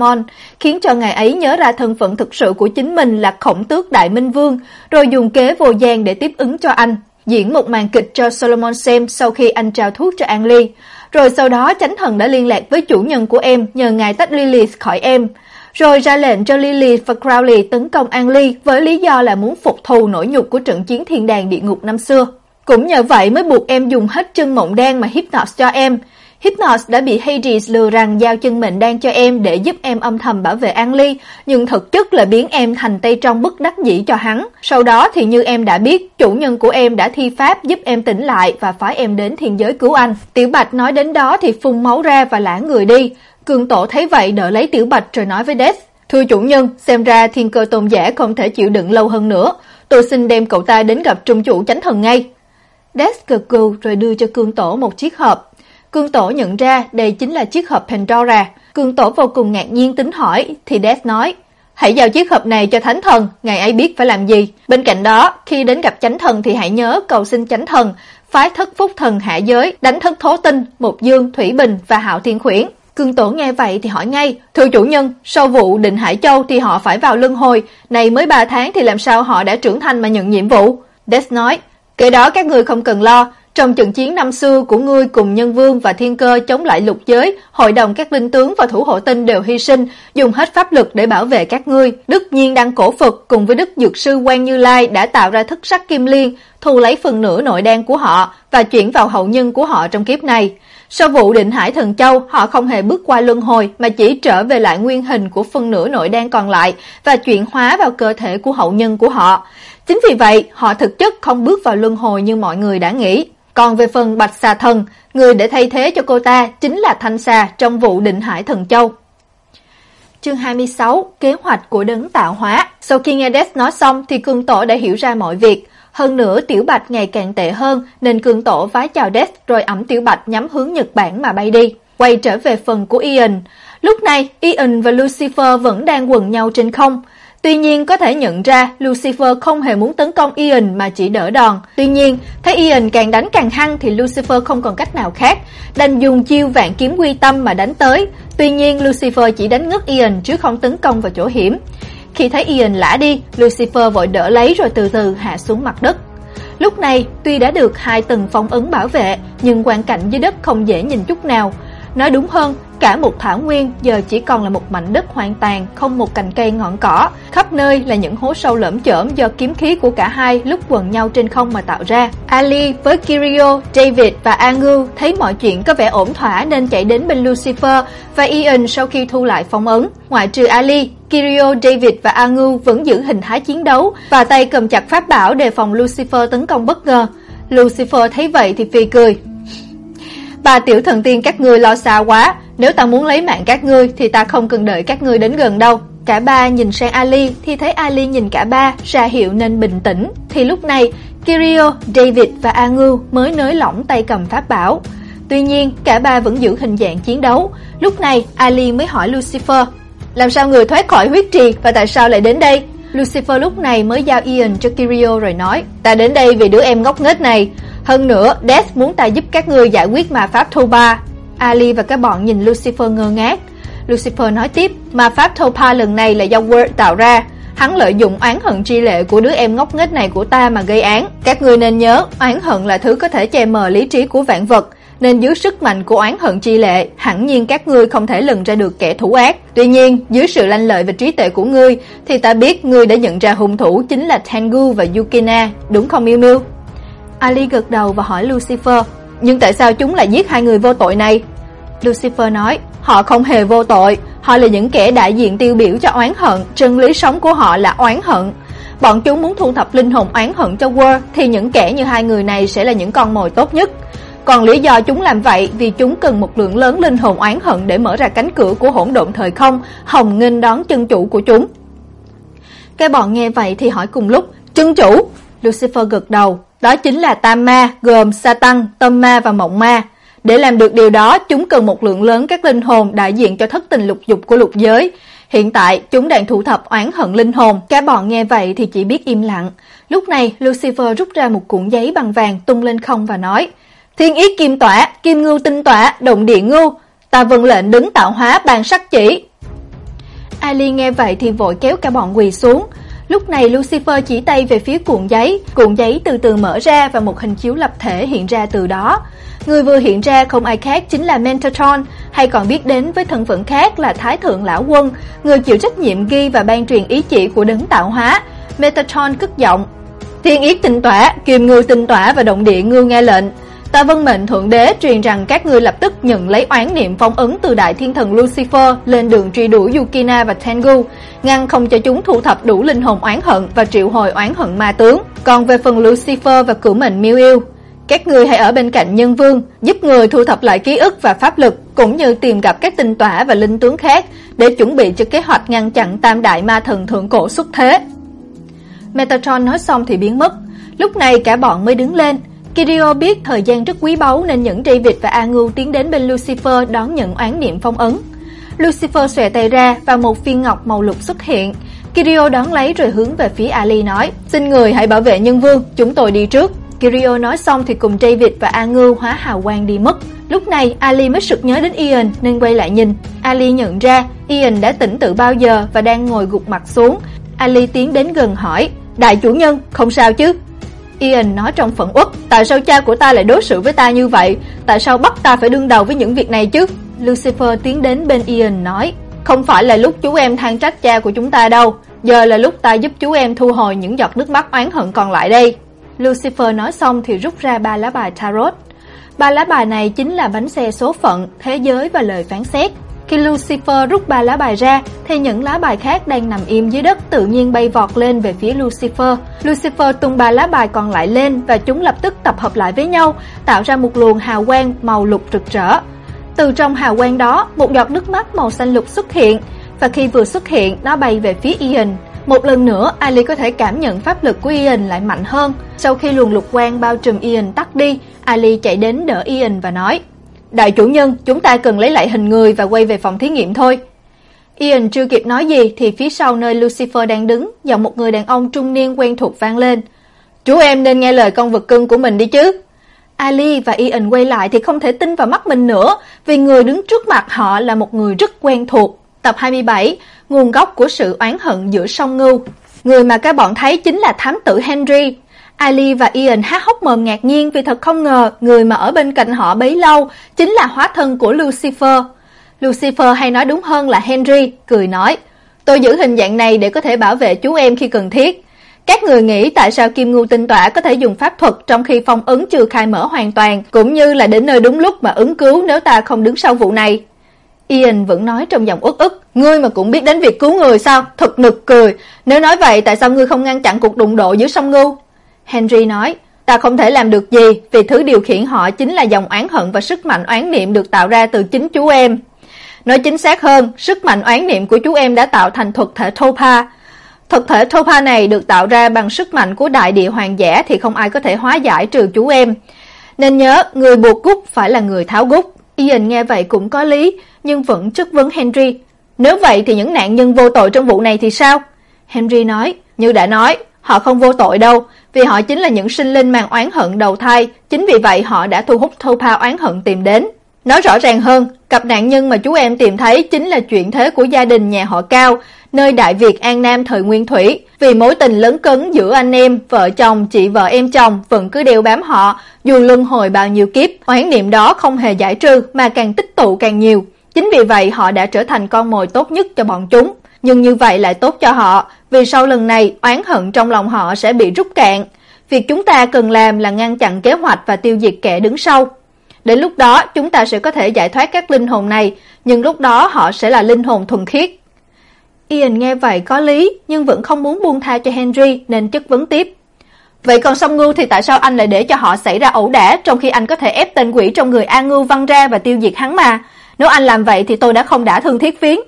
khiến cho ngài ấy nhớ ra thân phận thực sự của chính mình là khổng tước đại minh vương, rồi dùng kế vô gian để tiếp ứng cho anh. Diễn một màn kịch cho Solomon xem sau khi anh trao thuốc cho An Ly. Rồi sau đó chánh thần đã liên lạc với chủ nhân của em nhờ ngài tách Lilith khỏi em. Rồi ra lệnh cho Lilith và Crowley tấn công An Ly với lý do là muốn phục thù nỗi nhục của trận chiến thiên đàng địa ngục năm xưa. Cũng nhờ vậy mới buộc em dùng hết chân mộng đen mà Hypnos cho em. Hypnos đã bị Hades lừa rằng giao chân mệnh đang cho em để giúp em âm thầm bảo vệ An Ly, nhưng thực chất là biến em thành tay trong bất đắc dĩ cho hắn. Sau đó thì như em đã biết, chủ nhân của em đã thi pháp giúp em tỉnh lại và phái em đến thiên giới cứu anh. Tiểu Bạch nói đến đó thì phun máu ra và lãng người đi. Cường Tổ thấy vậy đỡ lấy Tiểu Bạch rồi nói với Death, Thưa chủ nhân, xem ra thiên cơ tôn giả không thể chịu đựng lâu hơn nữa. Tôi xin đem cậu ta đến gặp trung chủ chánh thần ngay. Death cực cừu rồi đưa cho Cương Tổ một chiếc hộp. Cương Tổ nhận ra đây chính là chiếc hộp Pandora. Cương Tổ vô cùng ngạc nhiên tính hỏi, thì Death nói, hãy giao chiếc hộp này cho Thánh Thần, ngài ấy biết phải làm gì. Bên cạnh đó, khi đến gặp Chánh Thần thì hãy nhớ cầu xin Chánh Thần, phái thất phúc thần hạ giới, đánh thất thố tinh, mục dương, thủy bình và hạo thiên khuyển. Cương Tổ nghe vậy thì hỏi ngay, thưa chủ nhân, sau vụ định Hải Châu thì họ phải vào luân hồi, này mới 3 tháng thì làm sao họ đã trưởng thành mà nhận nhiệm vụ? Death nói, cái đó các người không cần lo, trong trận chiến năm xưa của ngươi cùng Nhân Vương và Thiên Cơ chống lại lục giới, hội đồng các binh tướng và thủ hộ tinh đều hy sinh, dùng hết pháp lực để bảo vệ các ngươi. Đức Nhiên đăng cổ Phật cùng với Đức Dược sư Quan Như Lai đã tạo ra thức sắc kim liên, thu lấy phần nửa nội đan của họ và chuyển vào hậu nhân của họ trong kiếp này. Sau vụ định hải thần châu, họ không hề bước qua luân hồi mà chỉ trở về lại nguyên hình của phần nửa nội đan còn lại và chuyển hóa vào cơ thể của hậu nhân của họ. Chính vì vậy, họ thực chất không bước vào luân hồi như mọi người đã nghĩ. Còn về phần Bạch Xà Thần, người để thay thế cho cô ta chính là Thanh Xà trong vụ định hải thần châu. Chương 26: Kế hoạch của đấng tạo hóa. Sau khi nghe Death nói xong thì Cương Tổ đã hiểu ra mọi việc. Hơn nữa Tiểu Bạch ngày càng tệ hơn nên Cương Tổ vái chào Death rồi ẩm Tiểu Bạch nhắm hướng Nhật Bản mà bay đi. Quay trở về phần của Ian. Lúc này Ian và Lucifer vẫn đang quần nhau trên không. Tuy nhiên có thể nhận ra Lucifer không hề muốn tấn công Ian mà chỉ đỡ đòn. Tuy nhiên, thấy Ian càng đánh càng hăng thì Lucifer không còn cách nào khác, đành dùng chiêu vạn kiếm quy tâm mà đánh tới. Tuy nhiên Lucifer chỉ đánh ngất Ian chứ không tấn công vào chỗ hiểm. Khi thấy Ian lả đi, Lucifer vội đỡ lấy rồi từ từ hạ xuống mặt đất. Lúc này, tuy đã được hai tầng phong ấn bảo vệ, nhưng quan cảnh dưới đất không dễ nhìn chút nào. Nói đúng hơn, cả một thảo nguyên giờ chỉ còn là một mảnh đất hoàn toàn, không một cành cây ngọn cỏ, khắp nơi là những hố sâu lởm chởm do kiếm khí của cả hai lúc quần nhau trên không mà tạo ra. Ali với Kirio, David và Angu thấy mọi chuyện có vẻ ổn thỏa nên chạy đến bên Lucifer và Ian sau khi thu lại phong ấn. Ngoại trừ Ali, Kirio, David và Angu vẫn giữ hình thái chiến đấu và tay cầm chặt pháp bảo đề phòng Lucifer tấn công bất ngờ. Lucifer thấy vậy thì phì cười. Bà tiểu thần tiên các ngươi lo xa quá, nếu ta muốn lấy mạng các ngươi thì ta không cần đợi các ngươi đến gần đâu. Cả ba nhìn sang Ali thì thấy Ali nhìn cả ba ra hiệu nên bình tĩnh. Thì lúc này, Kirio, David và Angu mới nới lỏng tay cầm pháp bảo. Tuy nhiên, cả ba vẫn giữ hình dạng chiến đấu. Lúc này, Ali mới hỏi Lucifer, làm sao người thoát khỏi huyết trì và tại sao lại đến đây? Lucifer lúc này mới giao Ian cho Kirio rồi nói, ta đến đây vì đứa em ngốc nghếch này. Hơn nữa, Death muốn ta giúp các ngươi giải quyết ma pháp Thoba. Ali và các bọn nhìn Lucifer ngơ ngác. Lucifer nói tiếp, ma pháp Thopa lần này là do Word tạo ra. Hắn lợi dụng oán hận tri lệ của đứa em ngốc nghếch này của ta mà gây án. Các ngươi nên nhớ, oán hận là thứ có thể che mờ lý trí của vạn vật, nên dưới sức mạnh của oán hận chi lệ, hẳn nhiên các ngươi không thể lần ra được kẻ thủ ác. Tuy nhiên, dưới sự lanh lợi và trí tuệ của ngươi, thì ta biết ngươi đã nhận ra hung thủ chính là Tengu và Yukina, đúng không Miu Miu? Ali gật đầu và hỏi Lucifer, nhưng tại sao chúng lại giết hai người vô tội này? Lucifer nói, họ không hề vô tội, họ là những kẻ đại diện tiêu biểu cho oán hận, chân lý sống của họ là oán hận. Bọn chúng muốn thu thập linh hồn oán hận cho World thì những kẻ như hai người này sẽ là những con mồi tốt nhất. còn lý do chúng làm vậy vì chúng cần một lượng lớn linh hồn oán hận để mở ra cánh cửa của hỗn độn thời không, hồng nghênh đón chân chủ của chúng. Cái bọn nghe vậy thì hỏi cùng lúc, "Chân chủ?" Lucifer gật đầu, "Đó chính là Tam Ma, gồm Satan, Tâm Ma và Mộng Ma." Để làm được điều đó, chúng cần một lượng lớn các linh hồn đại diện cho thất tình lục dục của lục giới. Hiện tại, chúng đang thu thập oán hận linh hồn. Cả bọn nghe vậy thì chỉ biết im lặng. Lúc này, Lucifer rút ra một cuộn giấy bằng vàng tung lên không và nói: "Thiên ý kim tỏa, kim ngưu tinh tỏa, động địa ngưu, ta vâng lệnh đứng tạo hóa bàn sắc chỉ." Ali nghe vậy thì vội kéo cả bọn quỳ xuống. Lúc này Lucifer chỉ tay về phía cuộn giấy, cuộn giấy từ từ mở ra và một hình chiếu lập thể hiện ra từ đó. Người vừa hiện ra không ai khác chính là Mentatron, hay còn biết đến với thân phận khác là Thái thượng lão quân, người chịu trách nhiệm ghi và ban truyền ý chỉ của đấng tạo hóa. Metatron cất giọng: "Thiên yết tinh tỏa, kim ngư tinh tỏa và động địa ngư nghe lệnh." Ta vân mệnh thượng đế truyền rằng các ngươi lập tức nhận lấy oán niệm phong ấn từ đại thiên thần Lucifer lên đường truy đuổi Yukina và Tengu, ngăn không cho chúng thu thập đủ linh hồn oán hận và triệu hồi oán hận ma tướng. Còn về phần Lucifer và cửu mệnh Miu Yêu, các ngươi hãy ở bên cạnh nhân vương, giúp người thu thập lại ký ức và pháp lực, cũng như tìm gặp các tinh tỏa và linh tướng khác để chuẩn bị cho kế hoạch ngăn chặn tam đại ma thần thượng cổ xuất thế. Metatron nói xong thì biến mất. Lúc này cả bọn mới đứng lên. Kirio biết thời gian rất quý báu nên những David và A Ngưu tiến đến bên Lucifer đón nhận oán niệm phong ấn. Lucifer xòe tay ra và một viên ngọc màu lục xuất hiện. Kirio đón lấy rồi hướng về phía Ali nói: "Xin người hãy bảo vệ nhân vương, chúng tôi đi trước." Kirio nói xong thì cùng David và A Ngưu hóa hào quang đi mất. Lúc này Ali mới sực nhớ đến Ian nên quay lại nhìn. Ali nhận ra Ian đã tỉnh từ bao giờ và đang ngồi gục mặt xuống. Ali tiến đến gần hỏi: "Đại chủ nhân, không sao chứ?" Ian nói trong phẫn uất, tại sao cha của ta lại đối xử với ta như vậy? Tại sao bắt ta phải đương đầu với những việc này chứ? Lucifer tiến đến bên Ian nói, không phải là lúc chú em than trách cha của chúng ta đâu, giờ là lúc ta giúp chú em thu hồi những giọt nước mắt oán hận còn lại đây. Lucifer nói xong thì rút ra ba lá bài tarot. Ba lá bài này chính là bánh xe số phận, thế giới và lời phán xét. Khi Lucifer rút ba lá bài ra, thì những lá bài khác đang nằm im dưới đất tự nhiên bay vọt lên về phía Lucifer. Lucifer tung ba lá bài còn lại lên và chúng lập tức tập hợp lại với nhau, tạo ra một luồng hào quang màu lục rực rỡ. Từ trong hào quang đó, một giọt nước mắt màu xanh lục xuất hiện, và khi vừa xuất hiện, nó bay về phía Ian. Một lần nữa, Ali có thể cảm nhận pháp lực của Ian lại mạnh hơn. Sau khi luồng lục quang bao trùm Ian tắt đi, Ali chạy đến đỡ Ian và nói: Đại chủ nhân, chúng ta cần lấy lại hình người và quay về phòng thí nghiệm thôi. Ian chưa kịp nói gì thì phía sau nơi Lucifer đang đứng, giọng một người đàn ông trung niên quen thuộc vang lên. Chú em nên nghe lời con vật cưng của mình đi chứ. Ali và Ian quay lại thì không thể tin vào mắt mình nữa, vì người đứng trước mặt họ là một người rất quen thuộc. Tập 27, nguồn gốc của sự oán hận giữa sông Ngưu. Người mà các bọn thấy chính là thám tử Henry, Ali và Ian há hốc mồm ngạc nhiên vì thật không ngờ người mà ở bên cạnh họ bấy lâu chính là hóa thân của Lucifer. Lucifer hay nói đúng hơn là Henry, cười nói, tôi giữ hình dạng này để có thể bảo vệ chú em khi cần thiết. Các người nghĩ tại sao Kim Ngưu tinh tỏa có thể dùng pháp thuật trong khi phong ấn chưa khai mở hoàn toàn, cũng như là đến nơi đúng lúc mà ứng cứu nếu ta không đứng sau vụ này. Ian vẫn nói trong giọng uất ức, ngươi mà cũng biết đến việc cứu người sao, thật nực cười. Nếu nói vậy tại sao ngươi không ngăn chặn cuộc đụng độ giữa Song Ngưu? Henry nói, ta không thể làm được gì vì thứ điều khiển họ chính là dòng oán hận và sức mạnh oán niệm được tạo ra từ chính chú em. Nói chính xác hơn, sức mạnh oán niệm của chú em đã tạo thành thuật thể Topa. Thuật thể Topa này được tạo ra bằng sức mạnh của đại địa hoàng giả thì không ai có thể hóa giải trừ chú em. Nên nhớ, người buộc gút phải là người tháo gút. Ian nghe vậy cũng có lý, nhưng vẫn chất vấn Henry. Nếu vậy thì những nạn nhân vô tội trong vụ này thì sao? Henry nói, như đã nói, họ không vô tội đâu, vì họ chính là những sinh linh mang oán hận đầu thai, chính vì vậy họ đã thu hút thâu pha oán hận tìm đến. Nói rõ ràng hơn, cặp nạn nhân mà chú em tìm thấy chính là chuyện thế của gia đình nhà họ Cao, nơi Đại Việt An Nam thời Nguyên Thủy, vì mối tình lớn cấn giữa anh em, vợ chồng, chị vợ em chồng vẫn cứ đeo bám họ, dù luân hồi bao nhiêu kiếp, oán niệm đó không hề giải trừ mà càng tích tụ càng nhiều. Chính vì vậy họ đã trở thành con mồi tốt nhất cho bọn chúng nhưng như vậy lại tốt cho họ, vì sau lần này oán hận trong lòng họ sẽ bị rút cạn. Việc chúng ta cần làm là ngăn chặn kế hoạch và tiêu diệt kẻ đứng sau. Đến lúc đó, chúng ta sẽ có thể giải thoát các linh hồn này, nhưng lúc đó họ sẽ là linh hồn thuần khiết. Ian nghe vậy có lý, nhưng vẫn không muốn buông tha cho Henry nên chất vấn tiếp. Vậy còn song ngưu thì tại sao anh lại để cho họ xảy ra ẩu đả trong khi anh có thể ép tên quỷ trong người A Ngưu văng ra và tiêu diệt hắn mà? Nếu anh làm vậy thì tôi đã không đả thương thiết phiến.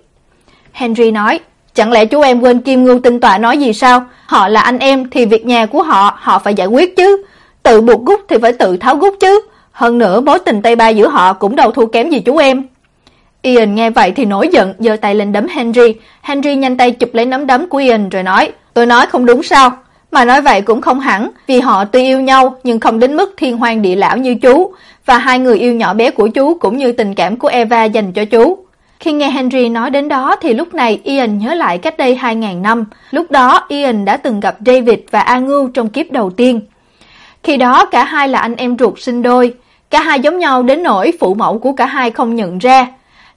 Henry nói, chẳng lẽ chú em quên Kim Ngưu tinh tọa nói gì sao? Họ là anh em thì việc nhà của họ họ phải giải quyết chứ. Tự buộc gút thì phải tự tháo gút chứ. Hơn nữa mối tình Tây Ba giữa họ cũng đâu thua kém gì chú em. Ian nghe vậy thì nổi giận, giơ tay lên đấm Henry. Henry nhanh tay chụp lấy nắm đấm của Ian rồi nói, tôi nói không đúng sao? Mà nói vậy cũng không hẳn, vì họ tuy yêu nhau nhưng không đến mức thiên hoàng địa lão như chú, và hai người yêu nhỏ bé của chú cũng như tình cảm của Eva dành cho chú. Khi nghe Henry nói đến đó thì lúc này Ian nhớ lại cách đây 2.000 năm. Lúc đó Ian đã từng gặp David và Anu trong kiếp đầu tiên. Khi đó cả hai là anh em ruột sinh đôi. Cả hai giống nhau đến nỗi phụ mẫu của cả hai không nhận ra.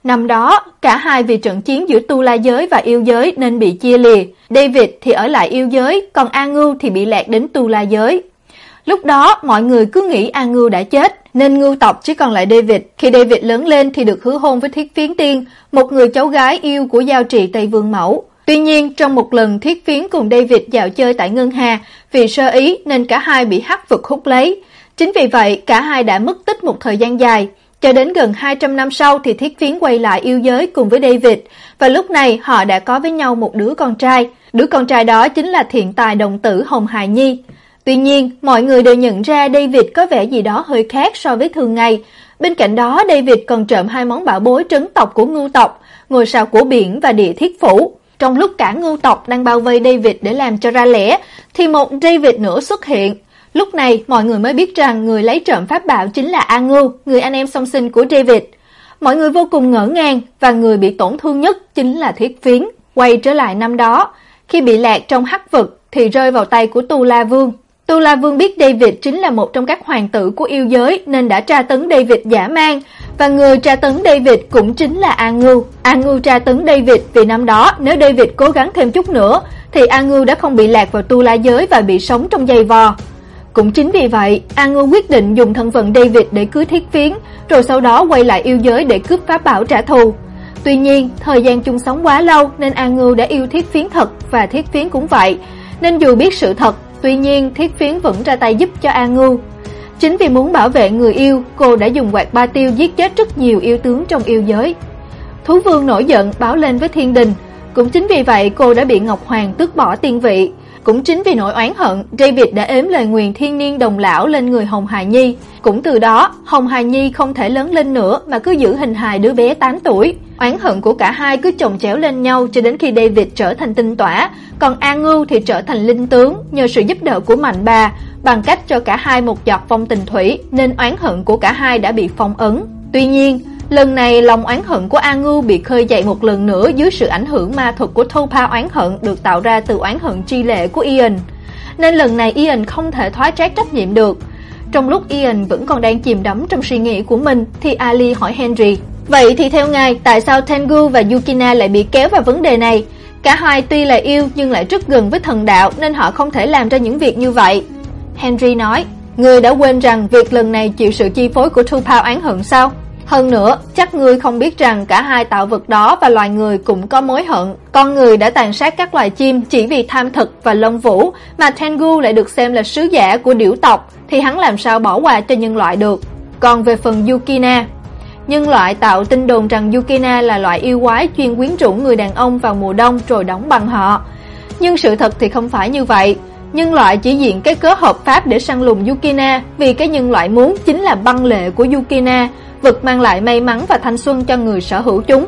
Năm đó, cả hai vì trận chiến giữa tu la giới và yêu giới nên bị chia lìa. David thì ở lại yêu giới, còn A Ngưu thì bị lạc đến tu la giới. Lúc đó, mọi người cứ nghĩ A Ngưu đã chết, nên ngưu tộc chỉ còn lại David. Khi David lớn lên thì được hứa hôn với Thiết Phiến Tiên, một người cháu gái yêu của giao trị Tây Vương Mẫu. Tuy nhiên, trong một lần Thiết Phiến cùng David dạo chơi tại Ngân Hà, vì sơ ý nên cả hai bị hắc vực hút lấy. Chính vì vậy, cả hai đã mất tích một thời gian dài. Cho đến gần 200 năm sau thì Thiết Phiến quay lại yêu giới cùng với David, và lúc này họ đã có với nhau một đứa con trai. Đứa con trai đó chính là thiện tài đồng tử Hồng Hải Nhi. Tuy nhiên, mọi người đều nhận ra David có vẻ gì đó hơi khác so với thường ngày. Bên cạnh đó, David còn trộm hai món bảo bối trấn tộc của ngưu tộc, ngôi sao của biển và địa thiết phủ. Trong lúc cả ngưu tộc đang bao vây David để làm cho ra lẽ, thì một David nữa xuất hiện. Lúc này, mọi người mới biết rằng người lấy trộm pháp bảo chính là A Ngưu, người anh em song sinh của David. Mọi người vô cùng ngỡ ngàng và người bị tổn thương nhất chính là Thiết Phiến. Quay trở lại năm đó, khi bị lạc trong hắc vực thì rơi vào tay của Tu La Vương. Tu La Vương biết David chính là một trong các hoàng tử của yêu giới nên đã tra tấn David giả mang và người tra tấn David cũng chính là A Ngưu. A Ngưu tra tấn David vì năm đó nếu David cố gắng thêm chút nữa thì A Ngưu đã không bị lạc vào tu la giới và bị sống trong dây vò. Cũng chính vì vậy, A Ngưu quyết định dùng thân phận David để cưới thiết phiến, rồi sau đó quay lại yêu giới để cướp pháp bảo trả thù. Tuy nhiên, thời gian chung sống quá lâu nên A Ngưu đã yêu thiết phiến thật và thiết phiến cũng vậy. Nên dù biết sự thật, tuy nhiên thiết phiến vẫn ra tay giúp cho A Ngưu. Chính vì muốn bảo vệ người yêu, cô đã dùng quạt ba tiêu giết chết rất nhiều yêu tướng trong yêu giới. Thú vương nổi giận báo lên với thiên đình, cũng chính vì vậy cô đã bị Ngọc Hoàng tước bỏ tiên vị. Cũng chính vì nỗi oán hận, David đã ếm lời nguyền thiên niên đồng lão lên người Hồng Hài Nhi. Cũng từ đó, Hồng Hài Nhi không thể lớn lên nữa mà cứ giữ hình hài đứa bé 8 tuổi. Oán hận của cả hai cứ chồng chéo lên nhau cho đến khi David trở thành tinh tỏa, còn An Ngưu thì trở thành linh tướng nhờ sự giúp đỡ của Mạnh Bà, bằng cách cho cả hai một giọt phong tình thủy nên oán hận của cả hai đã bị phong ấn. Tuy nhiên, Lần này lòng oán hận của A Ngưu bị khơi dậy một lần nữa dưới sự ảnh hưởng ma thuật của thâu pa oán hận được tạo ra từ oán hận tri lệ của Ian. Nên lần này Ian không thể thoái trách trách nhiệm được. Trong lúc Ian vẫn còn đang chìm đắm trong suy nghĩ của mình thì Ali hỏi Henry. Vậy thì theo ngài, tại sao Tengu và Yukina lại bị kéo vào vấn đề này? Cả hai tuy là yêu nhưng lại rất gần với thần đạo nên họ không thể làm ra những việc như vậy. Henry nói, Người đã quên rằng việc lần này chịu sự chi phối của Tupac oán hận sao? Hơn nữa, chắc ngươi không biết rằng cả hai tạo vật đó và loài người cũng có mối hận. Con người đã tàn sát các loài chim chỉ vì tham thực và lông vũ, mà Tengu lại được xem là sứ giả của điểu tộc, thì hắn làm sao bỏ qua cho nhân loại được. Còn về phần Yukina, nhân loại tạo tin đồn rằng Yukina là loại yêu quái chuyên quyến rũ người đàn ông vào mùa đông rồi đóng bằng họ. Nhưng sự thật thì không phải như vậy. Nhân loại chỉ diện cái cớ hợp pháp để săn lùng Yukina vì cái nhân loại muốn chính là băng lệ của Yukina, vật mang lại may mắn và thanh xuân cho người sở hữu chúng.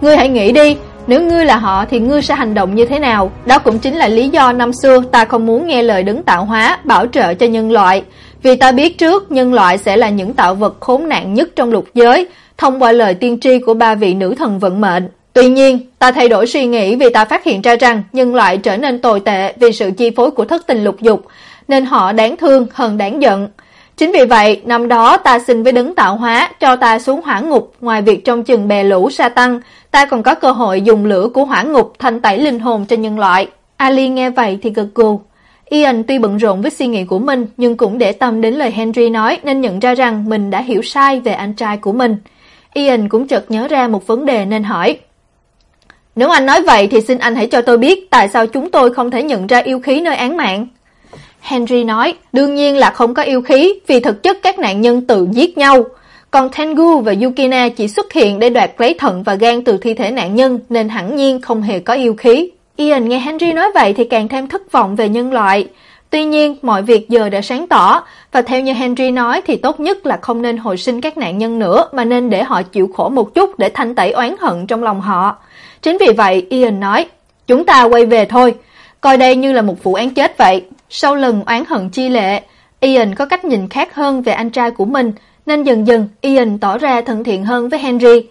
Ngươi hãy nghĩ đi, nếu ngươi là họ thì ngươi sẽ hành động như thế nào? Đó cũng chính là lý do năm xưa ta không muốn nghe lời đứng tạo hóa, bảo trợ cho nhân loại. Vì ta biết trước nhân loại sẽ là những tạo vật khốn nạn nhất trong lục giới, thông qua lời tiên tri của ba vị nữ thần vận mệnh. Tuy nhiên, ta thay đổi suy nghĩ vì ta phát hiện ra rằng nhân loại trở nên tồi tệ vì sự chi phối của thất tình lục dục, nên họ đáng thương hơn đáng giận. Chính vì vậy, năm đó ta xin với đấng tạo hóa cho ta xuống hỏa ngục, ngoài việc trong chừng bè lũ sa tăng, ta còn có cơ hội dùng lửa của hỏa ngục thanh tẩy linh hồn cho nhân loại. Ali nghe vậy thì gật gù. Ian tuy bận rộn với suy nghĩ của mình, nhưng cũng để tâm đến lời Henry nói nên nhận ra rằng mình đã hiểu sai về anh trai của mình. Ian cũng chợt nhớ ra một vấn đề nên hỏi. Nếu anh nói vậy thì xin anh hãy cho tôi biết tại sao chúng tôi không thể nhận ra yêu khí nơi án mạng. Henry nói, đương nhiên là không có yêu khí, vì thực chất các nạn nhân tự giết nhau. Còn Tengu và Yukina chỉ xuất hiện để đoạt lấy thận và gan từ thi thể nạn nhân nên hẳn nhiên không hề có yêu khí. Ian nghe Henry nói vậy thì càng thêm thất vọng về nhân loại. Tuy nhiên, mọi việc giờ đã sáng tỏ, và theo như Henry nói thì tốt nhất là không nên hồi sinh các nạn nhân nữa, mà nên để họ chịu khổ một chút để thanh tẩy oán hận trong lòng họ. Chính vì vậy, Ian nói, chúng ta quay về thôi, coi đây như là một vụ án chết vậy. Sau lần oán hận chi lệ, Ian có cách nhìn khác hơn về anh trai của mình, nên dần dần Ian tỏ ra thân thiện hơn với Henry.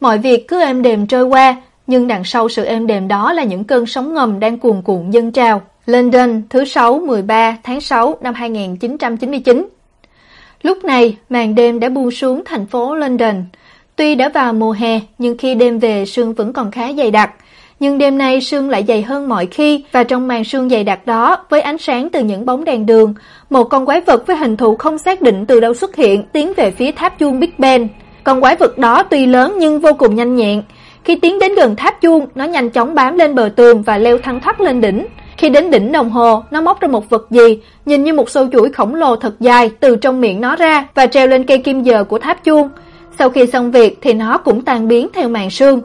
Mọi việc cứ êm đềm trôi qua, nhưng đằng sau sự êm đềm đó là những cơn sóng ngầm đang cuồn cuộn dâng trào. London, thứ sáu 13 tháng 6 năm 1999. Lúc này, màn đêm đã buông xuống thành phố London. Tuy đã vào mùa hè, nhưng khi đêm về sương vẫn còn khá dày đặc. Nhưng đêm nay sương lại dày hơn mọi khi và trong màn sương dày đặc đó, với ánh sáng từ những bóng đèn đường, một con quái vật với hình thù không xác định từ đâu xuất hiện tiến về phía tháp chuông Big Ben. Con quái vật đó tuy lớn nhưng vô cùng nhanh nhẹn. Khi tiến đến gần tháp chuông, nó nhanh chóng bám lên bờ tường và leo thăng thoát lên đỉnh. Khi đến đỉnh đồng hồ, nó móc ra một vật gì, nhìn như một sâu chuỗi khổng lồ thật dài từ trong miệng nó ra và treo lên cây kim giờ của tháp chuông. Sau khi xong việc thì nó cũng tan biến theo màn sương.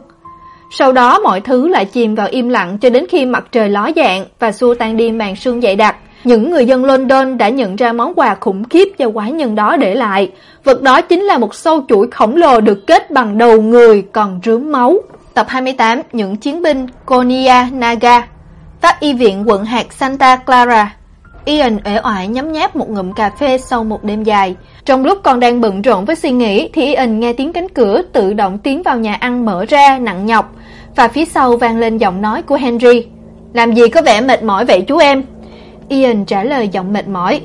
Sau đó mọi thứ lại chìm vào im lặng cho đến khi mặt trời ló dạng và xua tan đi màn sương dày đặc. Những người dân London đã nhận ra món quà khủng khiếp do quái nhân đó để lại. Vật đó chính là một sâu chuỗi khổng lồ được kết bằng đầu người còn rướm máu. Tập 28 Những chiến binh, Konya Naga Pháp y viện quận hạt Santa Clara Ian ể oải nhấm nháp một ngụm cà phê sau một đêm dài. Trong lúc còn đang bận rộn với suy nghĩ thì Ian nghe tiếng cánh cửa tự động tiến vào nhà ăn mở ra nặng nhọc và phía sau vang lên giọng nói của Henry. Làm gì có vẻ mệt mỏi vậy chú em? Ian trả lời giọng mệt mỏi.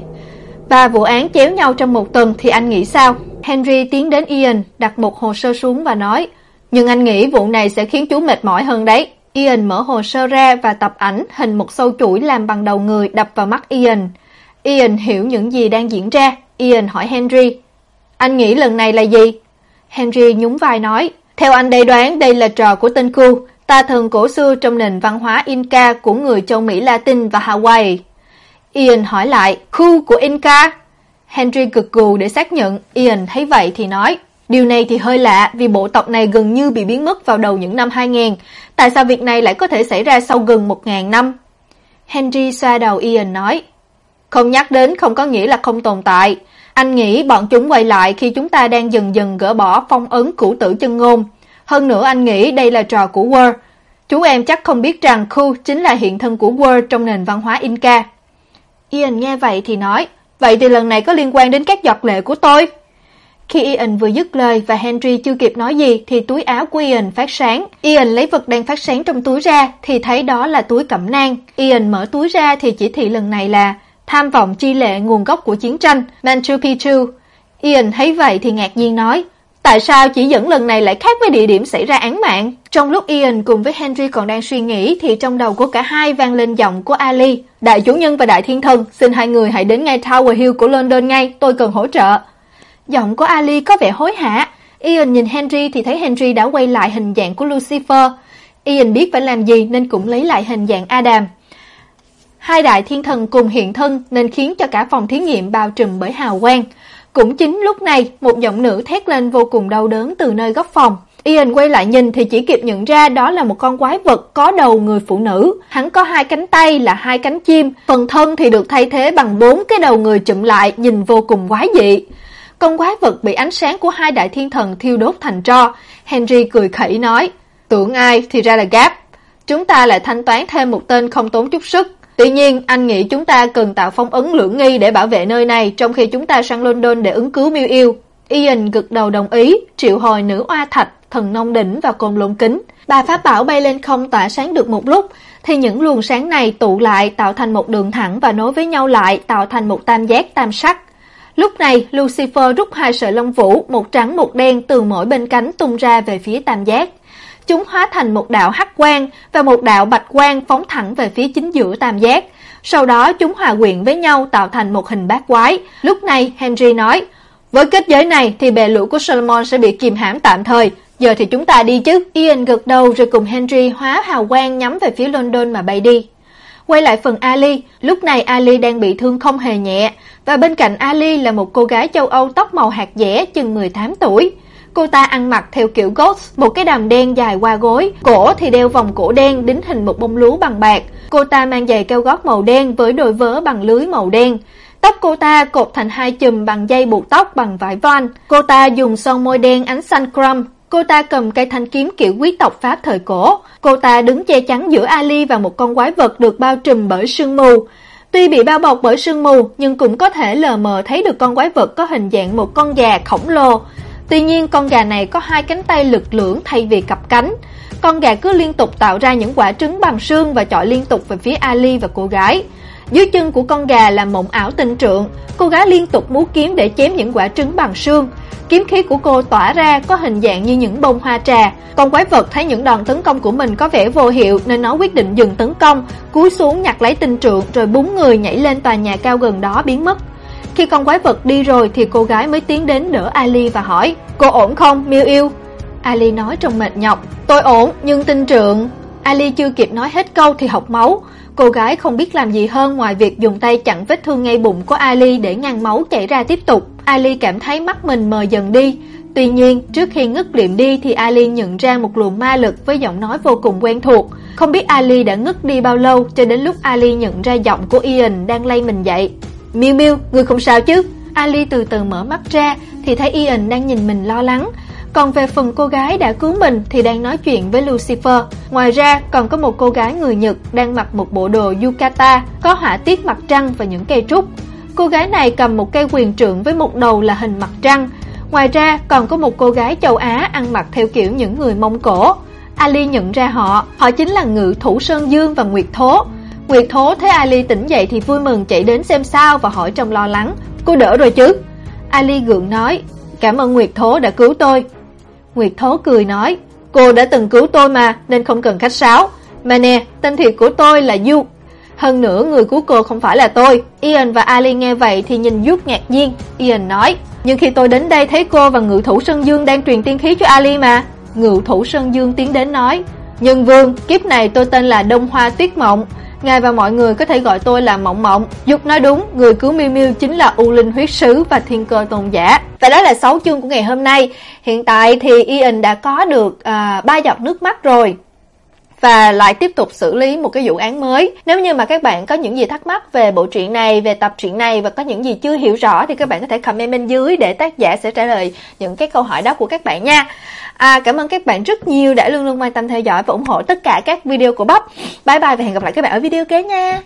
Ba vụ án chéo nhau trong một tuần thì anh nghĩ sao? Henry tiến đến Ian, đặt một hồ sơ xuống và nói Nhưng anh nghĩ vụ này sẽ khiến chú mệt mỏi hơn đấy. Ian mở hồ sơ ra và tập ảnh hình một sâu chuỗi làm bằng đầu người đập vào mắt Ian. Ian hiểu những gì đang diễn ra. Ian hỏi Henry. Anh nghĩ lần này là gì? Henry nhún vai nói. Theo anh đây đoán đây là trò của tên Ku, ta thần cổ xưa trong nền văn hóa Inca của người châu Mỹ Latin và Hawaii. Ian hỏi lại, Ku của Inca? Henry cực gù để xác nhận, Ian thấy vậy thì nói. Điều này thì hơi lạ vì bộ tộc này gần như bị biến mất vào đầu những năm 2000. Tại sao việc này lại có thể xảy ra sau gần 1.000 năm? Henry xoa đầu Ian nói. Không nhắc đến không có nghĩa là không tồn tại. Anh nghĩ bọn chúng quay lại khi chúng ta đang dần dần gỡ bỏ phong ấn cũ tử chân ngôn. Hơn nữa anh nghĩ đây là trò của Word. Chú em chắc không biết rằng Khu chính là hiện thân của Word trong nền văn hóa Inca. Ian nghe vậy thì nói, vậy thì lần này có liên quan đến các giọt lệ của tôi? Khi Ian vừa dứt lời và Henry chưa kịp nói gì thì túi áo của Ian phát sáng. Ian lấy vật đang phát sáng trong túi ra thì thấy đó là túi cẩm nang. Ian mở túi ra thì chỉ thị lần này là tham vọng chi lệ nguồn gốc của chiến tranh, Manchu Picchu. Ian thấy vậy thì ngạc nhiên nói, tại sao chỉ dẫn lần này lại khác với địa điểm xảy ra án mạng? Trong lúc Ian cùng với Henry còn đang suy nghĩ thì trong đầu của cả hai vang lên giọng của Ali. Đại chủ nhân và đại thiên thần, xin hai người hãy đến ngay Tower Hill của London ngay, tôi cần hỗ trợ. Giọng của Ali có vẻ hối hả. Ian nhìn Henry thì thấy Henry đã quay lại hình dạng của Lucifer. Ian biết phải làm gì nên cũng lấy lại hình dạng Adam. Hai đại thiên thần cùng hiện thân nên khiến cho cả phòng thí nghiệm bao trùm bởi hào quang. Cũng chính lúc này, một giọng nữ thét lên vô cùng đau đớn từ nơi góc phòng. Ian quay lại nhìn thì chỉ kịp nhận ra đó là một con quái vật có đầu người phụ nữ. Hắn có hai cánh tay là hai cánh chim, phần thân thì được thay thế bằng bốn cái đầu người chụm lại nhìn vô cùng quái dị. Con quái vật bị ánh sáng của hai đại thiên thần thiêu đốt thành tro. Henry cười khẩy nói, tưởng ai thì ra là Gap. Chúng ta lại thanh toán thêm một tên không tốn chút sức. Tuy nhiên, anh nghĩ chúng ta cần tạo phong ấn lưỡng nghi để bảo vệ nơi này trong khi chúng ta sang London để ứng cứu miêu yêu. Ian gật đầu đồng ý, triệu hồi nữ oa thạch, thần nông đỉnh và cồn lộn kính. Bà pháp bảo bay lên không tỏa sáng được một lúc, thì những luồng sáng này tụ lại tạo thành một đường thẳng và nối với nhau lại tạo thành một tam giác tam sắc. Lúc này, Lucifer rút hai sợi lông vũ, một trắng một đen từ mỗi bên cánh tung ra về phía tam giác. Chúng hóa thành một đạo hắc quang và một đạo bạch quang phóng thẳng về phía chính giữa tam giác. Sau đó chúng hòa quyện với nhau tạo thành một hình bát quái. Lúc này Henry nói, với kết giới này thì bè lũ của Solomon sẽ bị kìm hãm tạm thời. Giờ thì chúng ta đi chứ. Ian gật đầu rồi cùng Henry hóa hào quang nhắm về phía London mà bay đi. Quay lại phần Ali, lúc này Ali đang bị thương không hề nhẹ, và bên cạnh Ali là một cô gái châu Âu tóc màu hạt dẻ chừng 18 tuổi. Cô ta ăn mặc theo kiểu ghost, một cái đầm đen dài qua gối, cổ thì đeo vòng cổ đen đính hình một bông lúa bằng bạc. Cô ta mang giày cao gót màu đen với đôi vớ bằng lưới màu đen. Tóc cô ta cột thành hai chùm bằng dây buộc tóc bằng vải voan. Cô ta dùng son môi đen ánh xanh chrome. Cô ta cầm cây thanh kiếm kiểu quý tộc Pháp thời cổ. Cô ta đứng che chắn giữa Ali và một con quái vật được bao trùm bởi sương mù. Tuy bị bao bọc bởi sương mù, nhưng cũng có thể lờ mờ thấy được con quái vật có hình dạng một con gà khổng lồ. Tuy nhiên con gà này có hai cánh tay lực lưỡng thay vì cặp cánh. Con gà cứ liên tục tạo ra những quả trứng bằng xương và chọi liên tục về phía Ali và cô gái. Dưới chân của con gà là mộng ảo tinh trượng, cô gái liên tục múa kiếm để chém những quả trứng bằng xương. Kiếm khí của cô tỏa ra có hình dạng như những bông hoa trà. Con quái vật thấy những đòn tấn công của mình có vẻ vô hiệu nên nó quyết định dừng tấn công, cúi xuống nhặt lấy tinh trượng rồi búng người nhảy lên tòa nhà cao gần đó biến mất. Khi con quái vật đi rồi thì cô gái mới tiến đến đỡ Ali và hỏi Cô ổn không, miêu yêu? Ali nói trong mệt nhọc Tôi ổn, nhưng tinh trượng Ali chưa kịp nói hết câu thì học máu Cô gái không biết làm gì hơn ngoài việc dùng tay chặn vết thương ngay bụng của Ali để ngăn máu chảy ra tiếp tục Ali cảm thấy mắt mình mờ dần đi Tuy nhiên, trước khi ngất liệm đi thì Ali nhận ra một luồng ma lực với giọng nói vô cùng quen thuộc. Không biết Ali đã ngất đi bao lâu cho đến lúc Ali nhận ra giọng của Ian đang lay mình dậy. Miu Miu, người không sao chứ? Ali từ từ mở mắt ra thì thấy Ian đang nhìn mình lo lắng. Còn về phần cô gái đã cứu mình thì đang nói chuyện với Lucifer. Ngoài ra còn có một cô gái người Nhật đang mặc một bộ đồ yukata có họa tiết mặt trăng và những cây trúc. Cô gái này cầm một cây quyền trượng với một đầu là hình mặt trăng. Ngoài ra còn có một cô gái châu Á ăn mặc theo kiểu những người Mông Cổ. Ali nhận ra họ, họ chính là ngự thủ Sơn Dương và Nguyệt Thố. Nguyệt Thố thấy Ali tỉnh dậy thì vui mừng chạy đến xem sao và hỏi trong lo lắng. Cô đỡ rồi chứ? Ali gượng nói, cảm ơn Nguyệt Thố đã cứu tôi. Nguyệt Thố cười nói, cô đã từng cứu tôi mà nên không cần khách sáo. Mà nè, tên thiệt của tôi là Du. Hơn nữa người cứu cô không phải là tôi. Ian và Ali nghe vậy thì nhìn Duk ngạc nhiên. Ian nói, nhưng khi tôi đến đây thấy cô và ngự thủ Sơn Dương đang truyền tiên khí cho Ali mà. Ngự thủ Sơn Dương tiến đến nói, Nhân vương, kiếp này tôi tên là Đông Hoa Tuyết Mộng. Ngài và mọi người có thể gọi tôi là Mộng Mộng. Dục nói đúng, người cứu Miu Miu chính là U Linh Huyết Sứ và Thiên Cơ Tôn Giả. Và đó là 6 chương của ngày hôm nay. Hiện tại thì Ian đã có được à, 3 giọt nước mắt rồi và lại tiếp tục xử lý một cái vụ án mới. Nếu như mà các bạn có những gì thắc mắc về bộ truyện này, về tập truyện này và có những gì chưa hiểu rõ thì các bạn có thể comment bên dưới để tác giả sẽ trả lời những cái câu hỏi đó của các bạn nha. À, cảm ơn các bạn rất nhiều đã luôn luôn quan tâm theo dõi và ủng hộ tất cả các video của Bắp. Bye bye và hẹn gặp lại các bạn ở video kế nha.